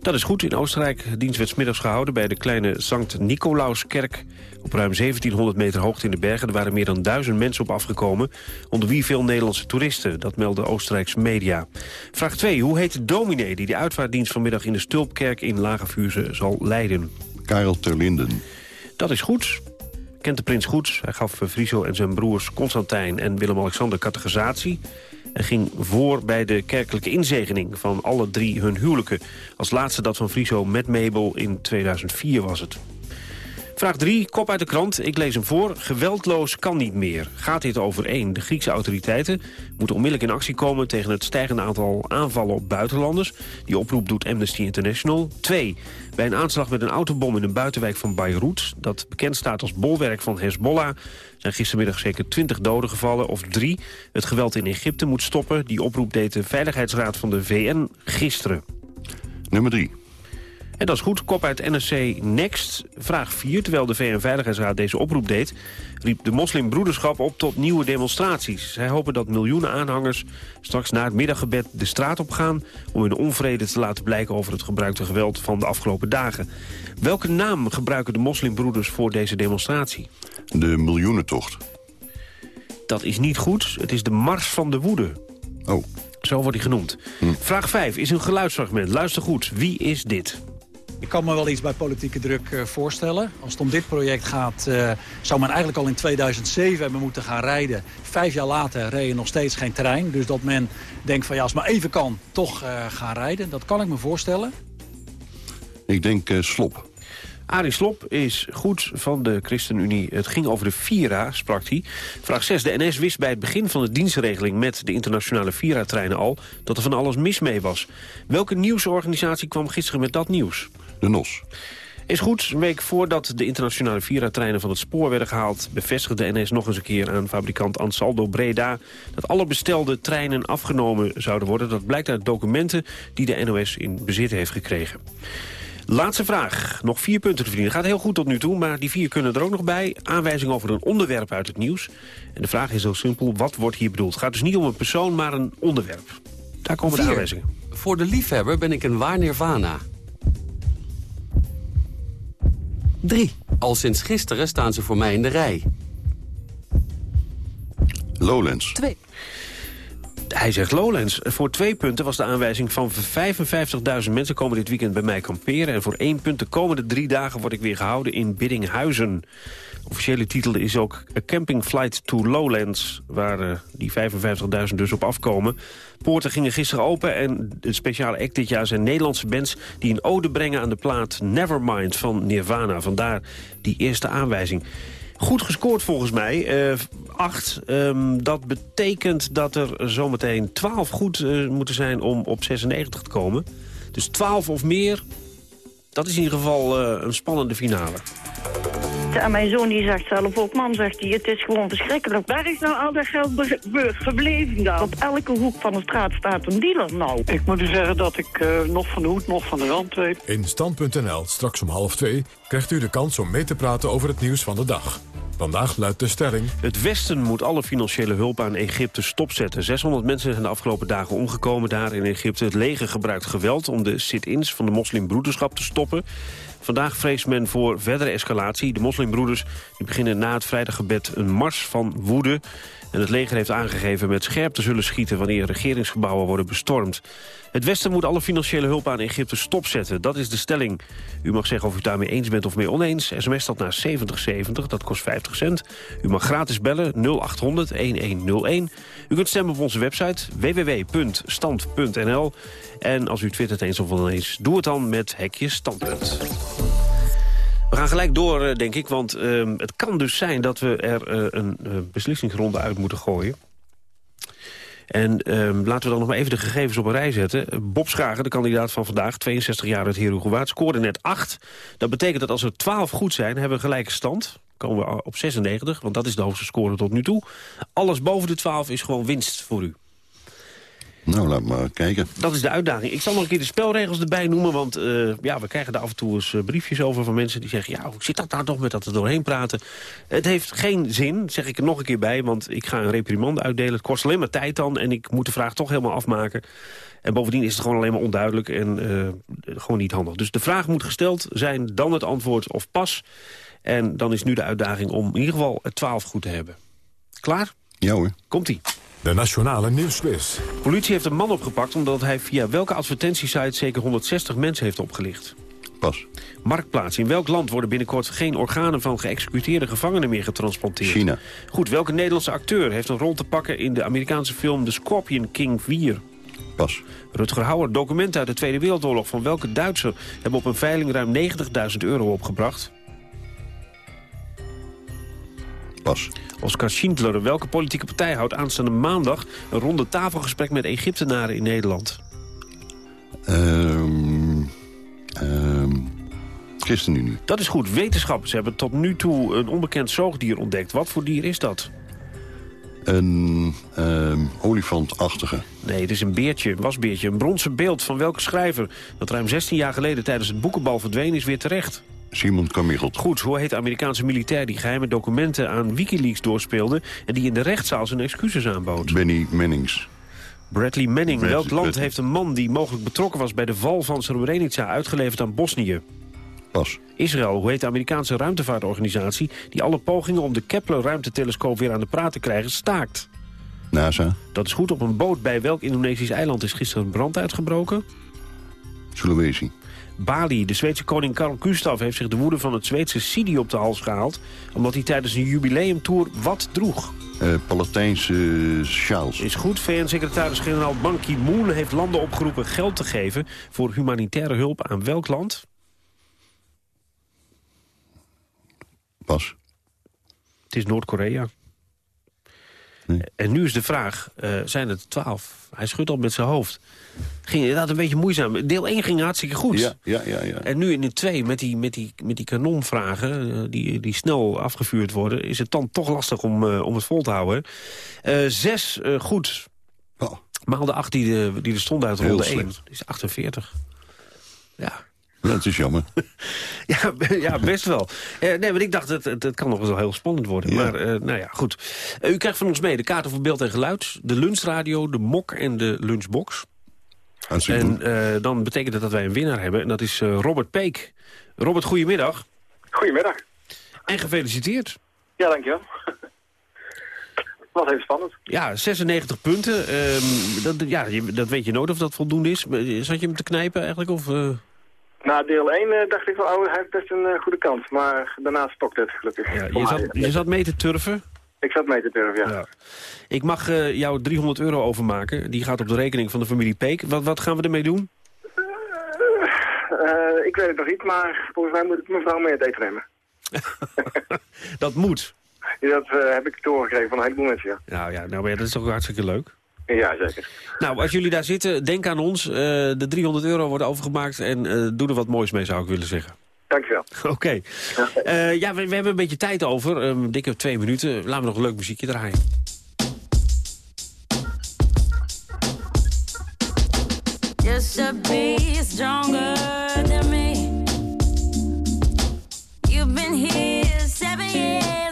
S2: Dat is goed. In Oostenrijk dienst werd 's middags gehouden bij de kleine Sankt Nicolauskerk. Op ruim 1700 meter hoogte in de bergen. Er waren meer dan duizend mensen op afgekomen. Onder wie veel Nederlandse toeristen. Dat melden Oostenrijkse media. Vraag 2. Hoe heet de dominee die de uitvaartdienst vanmiddag in de Stulpkerk in Lagevuurse zal leiden?
S31: Karel Terlinden.
S2: Dat is goed. Kent de prins goed. Hij gaf Friso en zijn broers Constantijn en Willem-Alexander catechisatie. En ging voor bij de kerkelijke inzegening van alle drie hun huwelijken. Als laatste dat van Friso met Mabel in 2004 was het. Vraag 3, kop uit de krant. Ik lees hem voor. Geweldloos kan niet meer. Gaat dit over 1. De Griekse autoriteiten moeten onmiddellijk in actie komen... tegen het stijgende aantal aanvallen op buitenlanders. Die oproep doet Amnesty International. 2. Bij een aanslag met een autobom in een buitenwijk van Beirut... dat bekend staat als bolwerk van Hezbollah... zijn gistermiddag zeker 20 doden gevallen. Of 3. Het geweld in Egypte moet stoppen. Die oproep deed de Veiligheidsraad van de VN gisteren.
S31: Nummer 3.
S2: En dat is goed, kop uit NRC Next. Vraag 4, terwijl de VN-veiligheidsraad deze oproep deed... riep de moslimbroederschap op tot nieuwe demonstraties. Zij hopen dat miljoenen aanhangers straks na het middaggebed de straat op gaan... om hun onvrede te laten blijken over het gebruikte geweld van de afgelopen dagen. Welke naam gebruiken de moslimbroeders voor deze demonstratie?
S31: De miljoenentocht.
S2: Dat is niet goed, het is de Mars van de Woede.
S31: Oh.
S2: Zo wordt hij genoemd. Vraag 5 is een geluidsfragment. Luister goed, wie is dit?
S34: Ik kan me wel iets bij politieke druk eh, voorstellen. Als het om dit project gaat, eh, zou men eigenlijk al in 2007 hebben moeten gaan rijden. Vijf jaar later reed je nog steeds geen trein. Dus dat men denkt van ja, als het maar even kan, toch eh, gaan rijden. Dat kan ik me voorstellen.
S31: Ik denk eh, Slop.
S2: Arie Slop is goed van de ChristenUnie. Het ging over de Vira, sprak hij. Vraag 6. De NS wist bij het begin van de dienstregeling met de internationale Vira-treinen al... dat er van alles mis mee was. Welke nieuwsorganisatie kwam gisteren met dat nieuws?
S31: De NOS.
S2: Is goed, een week voordat de internationale Vira-treinen van het spoor werden gehaald... bevestigde NS nog eens een keer aan fabrikant Ansaldo Breda... dat alle bestelde treinen afgenomen zouden worden. Dat blijkt uit documenten die de NOS in bezit heeft gekregen. Laatste vraag. Nog vier punten te verdienen. Gaat heel goed tot nu toe, maar die vier kunnen er ook nog bij. Aanwijzing over een onderwerp uit het nieuws. En de vraag is heel simpel, wat wordt hier bedoeld? Het gaat dus niet om een persoon, maar een onderwerp. Daar komen de
S35: Vier.
S2: aanwijzingen.
S35: Voor de liefhebber ben ik een waar 3. Al sinds gisteren staan ze voor mij in de rij.
S31: Lowlands.
S35: 2.
S2: Hij zegt Lowlands. Voor twee punten was de aanwijzing van 55.000 mensen komen dit weekend bij mij kamperen. En voor één punt de komende drie dagen word ik weer gehouden in Biddinghuizen. De officiële titel is ook A Camping Flight to Lowlands, waar eh, die 55.000 dus op afkomen. Poorten gingen gisteren open en de speciale act dit jaar zijn Nederlandse bands... die een ode brengen aan de plaat Nevermind van Nirvana. Vandaar die eerste aanwijzing. Goed gescoord volgens mij. Eh, acht. Ehm, dat betekent dat er zometeen 12 goed eh, moeten zijn om op 96 te komen. Dus 12 of meer, dat is in ieder geval eh, een spannende finale.
S36: En mijn zoon die zegt zelf ook, mam zegt hij, het is gewoon verschrikkelijk. Waar is nou al dat geld gebleven dan? Op elke hoek van de straat staat een dealer nou.
S37: Ik moet u zeggen dat ik eh, nog van de hoed, nog van de rand weet.
S1: In Stand.nl, straks om half twee, krijgt u de kans om mee te praten over het nieuws van de dag. Vandaag luidt de stelling...
S2: Het Westen moet alle financiële hulp aan Egypte stopzetten. 600 mensen zijn de afgelopen dagen omgekomen daar in Egypte. Het leger gebruikt geweld om de sit-ins van de moslimbroederschap te stoppen. Vandaag vreest men voor verdere escalatie. De moslimbroeders die beginnen na het vrijdaggebed een mars van woede. En het leger heeft aangegeven met scherp te zullen schieten... wanneer regeringsgebouwen worden bestormd. Het Westen moet alle financiële hulp aan Egypte stopzetten. Dat is de stelling. U mag zeggen of u daarmee eens bent of mee oneens. SMS dat naar 7070, dat kost 50 cent. U mag gratis bellen 0800 1101. U kunt stemmen op onze website www.stand.nl. En als u twittert eens of oneens, doe het dan met hekje standpunt. We gaan gelijk door, eh, denk ik, want ehm, het kan dus zijn dat we er eh, een eh, beslissingsronde uit moeten gooien. En ehm, laten we dan nog maar even de gegevens op een rij zetten. Bob Schagen, de kandidaat van vandaag, 62 jaar uit Herugewaard, scoorde net 8. Dat betekent dat als er 12 goed zijn, hebben we gelijke stand. Komen we op 96, want dat is de hoogste score tot nu toe. Alles boven de 12 is gewoon winst voor u.
S31: Nou, laat maar kijken.
S2: Dat is de uitdaging. Ik zal nog een keer de spelregels erbij noemen... want eh, ja, we krijgen daar af en toe eens eh, briefjes over van mensen die zeggen... ja, hoe zit dat nou toch met dat er doorheen praten? Het heeft geen zin, zeg ik er nog een keer bij... want ik ga een reprimande uitdelen. Het kost alleen maar tijd dan en ik moet de vraag toch helemaal afmaken. En bovendien is het gewoon alleen maar onduidelijk en eh, gewoon niet handig. Dus de vraag moet gesteld zijn, dan het antwoord of pas. En dan is nu de uitdaging om in ieder geval het 12 goed te hebben. Klaar?
S31: Ja hoor.
S2: Komt-ie.
S1: De Nationale Nieuwsquiz.
S2: Politie heeft een man opgepakt omdat hij via welke advertentiesite zeker 160 mensen heeft opgelicht.
S31: Pas.
S2: Marktplaats. In welk land worden binnenkort geen organen van geëxecuteerde gevangenen meer getransplanteerd?
S31: China.
S2: Goed, welke Nederlandse acteur heeft een rol te pakken in de Amerikaanse film The Scorpion King 4?
S31: Pas.
S2: Rutger Hauer, documenten uit de Tweede Wereldoorlog van welke Duitser hebben op een veiling ruim 90.000 euro opgebracht?
S31: Pas.
S2: Oscar Schindler, welke politieke partij houdt aanstaande maandag een ronde tafelgesprek met Egyptenaren in Nederland?
S31: Ehm ehm ChristenUnie.
S2: Dat is goed. Wetenschappers hebben tot nu toe een onbekend zoogdier ontdekt. Wat voor dier is dat?
S31: Een ehm olifantachtige.
S2: Nee, het is een beertje, een wasbeertje. Een bronzen beeld van welke schrijver... dat ruim 16 jaar geleden tijdens het boekenbal verdwenen is weer terecht.
S31: Simon Kamichelt.
S2: Goed, hoe heet de Amerikaanse militair die geheime documenten aan Wikileaks doorspeelde... en die in de rechtszaal zijn excuses aanbood?
S31: Benny Mannings.
S2: Bradley Manning.
S31: Brad-
S2: Welk land heeft een man die mogelijk betrokken was... bij de val van Srebrenica uitgeleverd aan Bosnië?
S31: Pas.
S2: Israël, hoe heet de Amerikaanse ruimtevaartorganisatie... die alle pogingen om de Kepler-ruimtetelescoop weer aan de praat te krijgen staakt?
S31: NASA.
S2: Dat is goed. Op een boot bij welk Indonesisch eiland is gisteren brand uitgebroken?
S31: Sulawesi.
S2: Bali. De Zweedse koning Carl Gustaf heeft zich de woede van het Zweedse Sidi op de hals gehaald... omdat hij tijdens een jubileumtour wat droeg.
S31: Eh Palatijnse sjaals.
S2: Is goed. VN-secretaris-generaal Ban Ki-moon heeft landen opgeroepen geld te geven... voor humanitaire hulp aan welk land?
S31: Pas.
S2: Het is Noord-Korea. En nu is de vraag, eh, zijn het twaalf? Hij schudt op met zijn hoofd. Ging inderdaad een beetje moeizaam. Deel 1 ging hartstikke goed.
S31: Ja, ja, ja. ja.
S2: En nu in de 2, met die, met die, met die kanonvragen... eh, die, die snel afgevuurd worden... is het dan toch lastig om, eh, om het vol te houden. Eh, zes eh, goed. Maal de acht die, de, die er stond uit
S31: Oh. Heel
S2: ronde 1.
S31: slecht.
S2: is 48. Ja.
S31: Ja, het is jammer.
S2: Ja, ja, best wel. Nee, want ik dacht, het, het, het kan nog eens wel heel spannend worden. Maar, nou ja, goed. U krijgt van ons mee de kaarten voor beeld en geluid... de lunchradio, de mok en de lunchbox. En eh, dan betekent dat dat wij een winnaar hebben. En dat is eh, Robert Peek. Robert, goedemiddag.
S38: Goedemiddag.
S2: En gefeliciteerd.
S38: Ja, dankjewel. Was even spannend.
S2: Ja, 96 punten. Ehm, dat, ja, je- dat weet je nooit of dat voldoende is. Eh, Zat je hem te knijpen eigenlijk? Of, eh?
S38: Na deel 1 eh, dacht ik van, oh, hij heeft best een goede kans. Maar daarna stokt het, gelukkig.
S2: ja, je, zat, je zat mee te turven.
S38: Ik zat mee te durven, ja.
S2: Ja. Ik mag eh, jou 300 euro overmaken. Die gaat op de rekening van de familie Peek. Wat, wat gaan we ermee doen?
S38: Eh, ik weet het nog niet, maar volgens mij moet ik mevrouw mee het eten nemen.
S2: Dat moet.
S38: Dat eh, heb ik doorgekregen van een heleboel mensen, ja.
S2: Nou ja, nou, ja, dat is toch hartstikke leuk.
S38: Ja, zeker.
S2: Nou, als jullie daar zitten, denk aan ons. Eh, de 300 euro wordt overgemaakt en eh, doe er wat moois mee, zou ik willen zeggen.
S38: Dankjewel.
S2: Oké. Eh, ja, we, we hebben een beetje tijd over. Een dikke twee minuten. Laten we nog een leuk muziekje draaien.
S39: Just to be stronger than me. You've been here seven years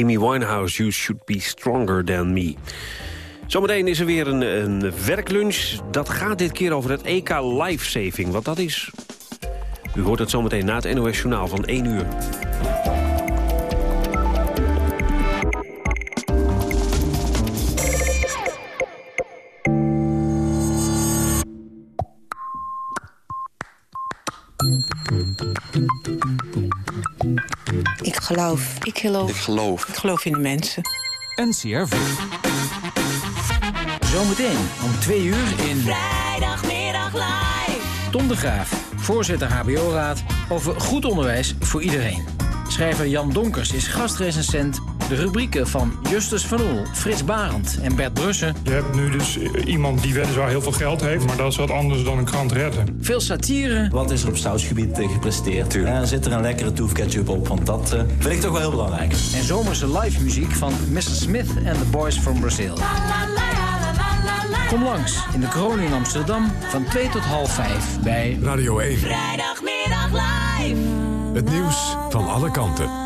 S2: Amy Winehouse, You Should Be Stronger Than Me. Zometeen is er weer een, een werklunch. Dat gaat dit keer over het EK Lifesaving. Wat dat is, u hoort het zometeen na het NOS Journaal van 1 uur.
S40: Geloof. Ik geloof. Ik geloof. Ik geloof in de mensen.
S41: NCRV. Zometeen om twee uur in...
S39: Vrijdagmiddag live.
S41: Tom de Graaf, voorzitter HBO-raad... over goed onderwijs voor iedereen. Schrijver Jan Donkers is gastrecensent. De rubrieken van Justus van Oel, Frits Barend en Bert Brussen.
S42: Je hebt nu dus eh, iemand die weliswaar heel veel geld heeft... maar dat is wat anders dan een krant redden.
S41: Veel satire.
S43: Wat is er op stoutsgebied eh, gepresteerd? En zit er een lekkere toefketchup op? Want dat eh, vind ik toch wel heel belangrijk.
S41: En zomerse live muziek van Mr. Smith and the Boys from Brazil. Kom langs in de kroon in Amsterdam van 2 tot half 5 bij
S1: Radio 1.
S39: Vrijdagmiddag live.
S1: Het nieuws van alle kanten.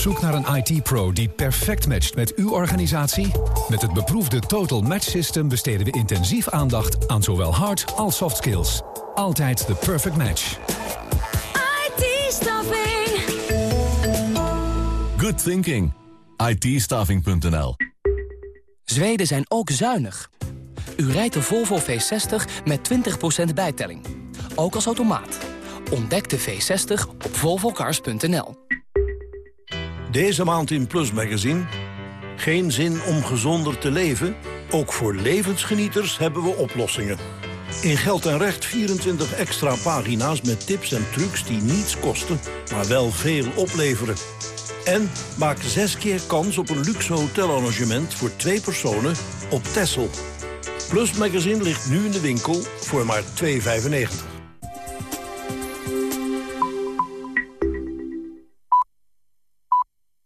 S44: zoek naar een IT-pro die perfect matcht met uw organisatie? Met het beproefde Total Match System besteden we intensief aandacht aan zowel hard als soft skills. Altijd de perfect match.
S39: IT-staffing.
S45: Good thinking. IT-staffing.nl
S46: Zweden zijn ook zuinig. U rijdt de Volvo V60 met 20% bijtelling. Ook als automaat. Ontdek de V60 op volvocars.nl.
S47: Deze maand in Plus Magazine. Geen zin om gezonder te leven? Ook voor levensgenieters hebben we oplossingen. In Geld en Recht 24 extra pagina's met tips en trucs die niets kosten, maar wel veel opleveren. En maak zes keer kans op een luxe hotelarrangement voor twee personen op Texel. Plus Magazine ligt nu in de winkel voor maar 2,95.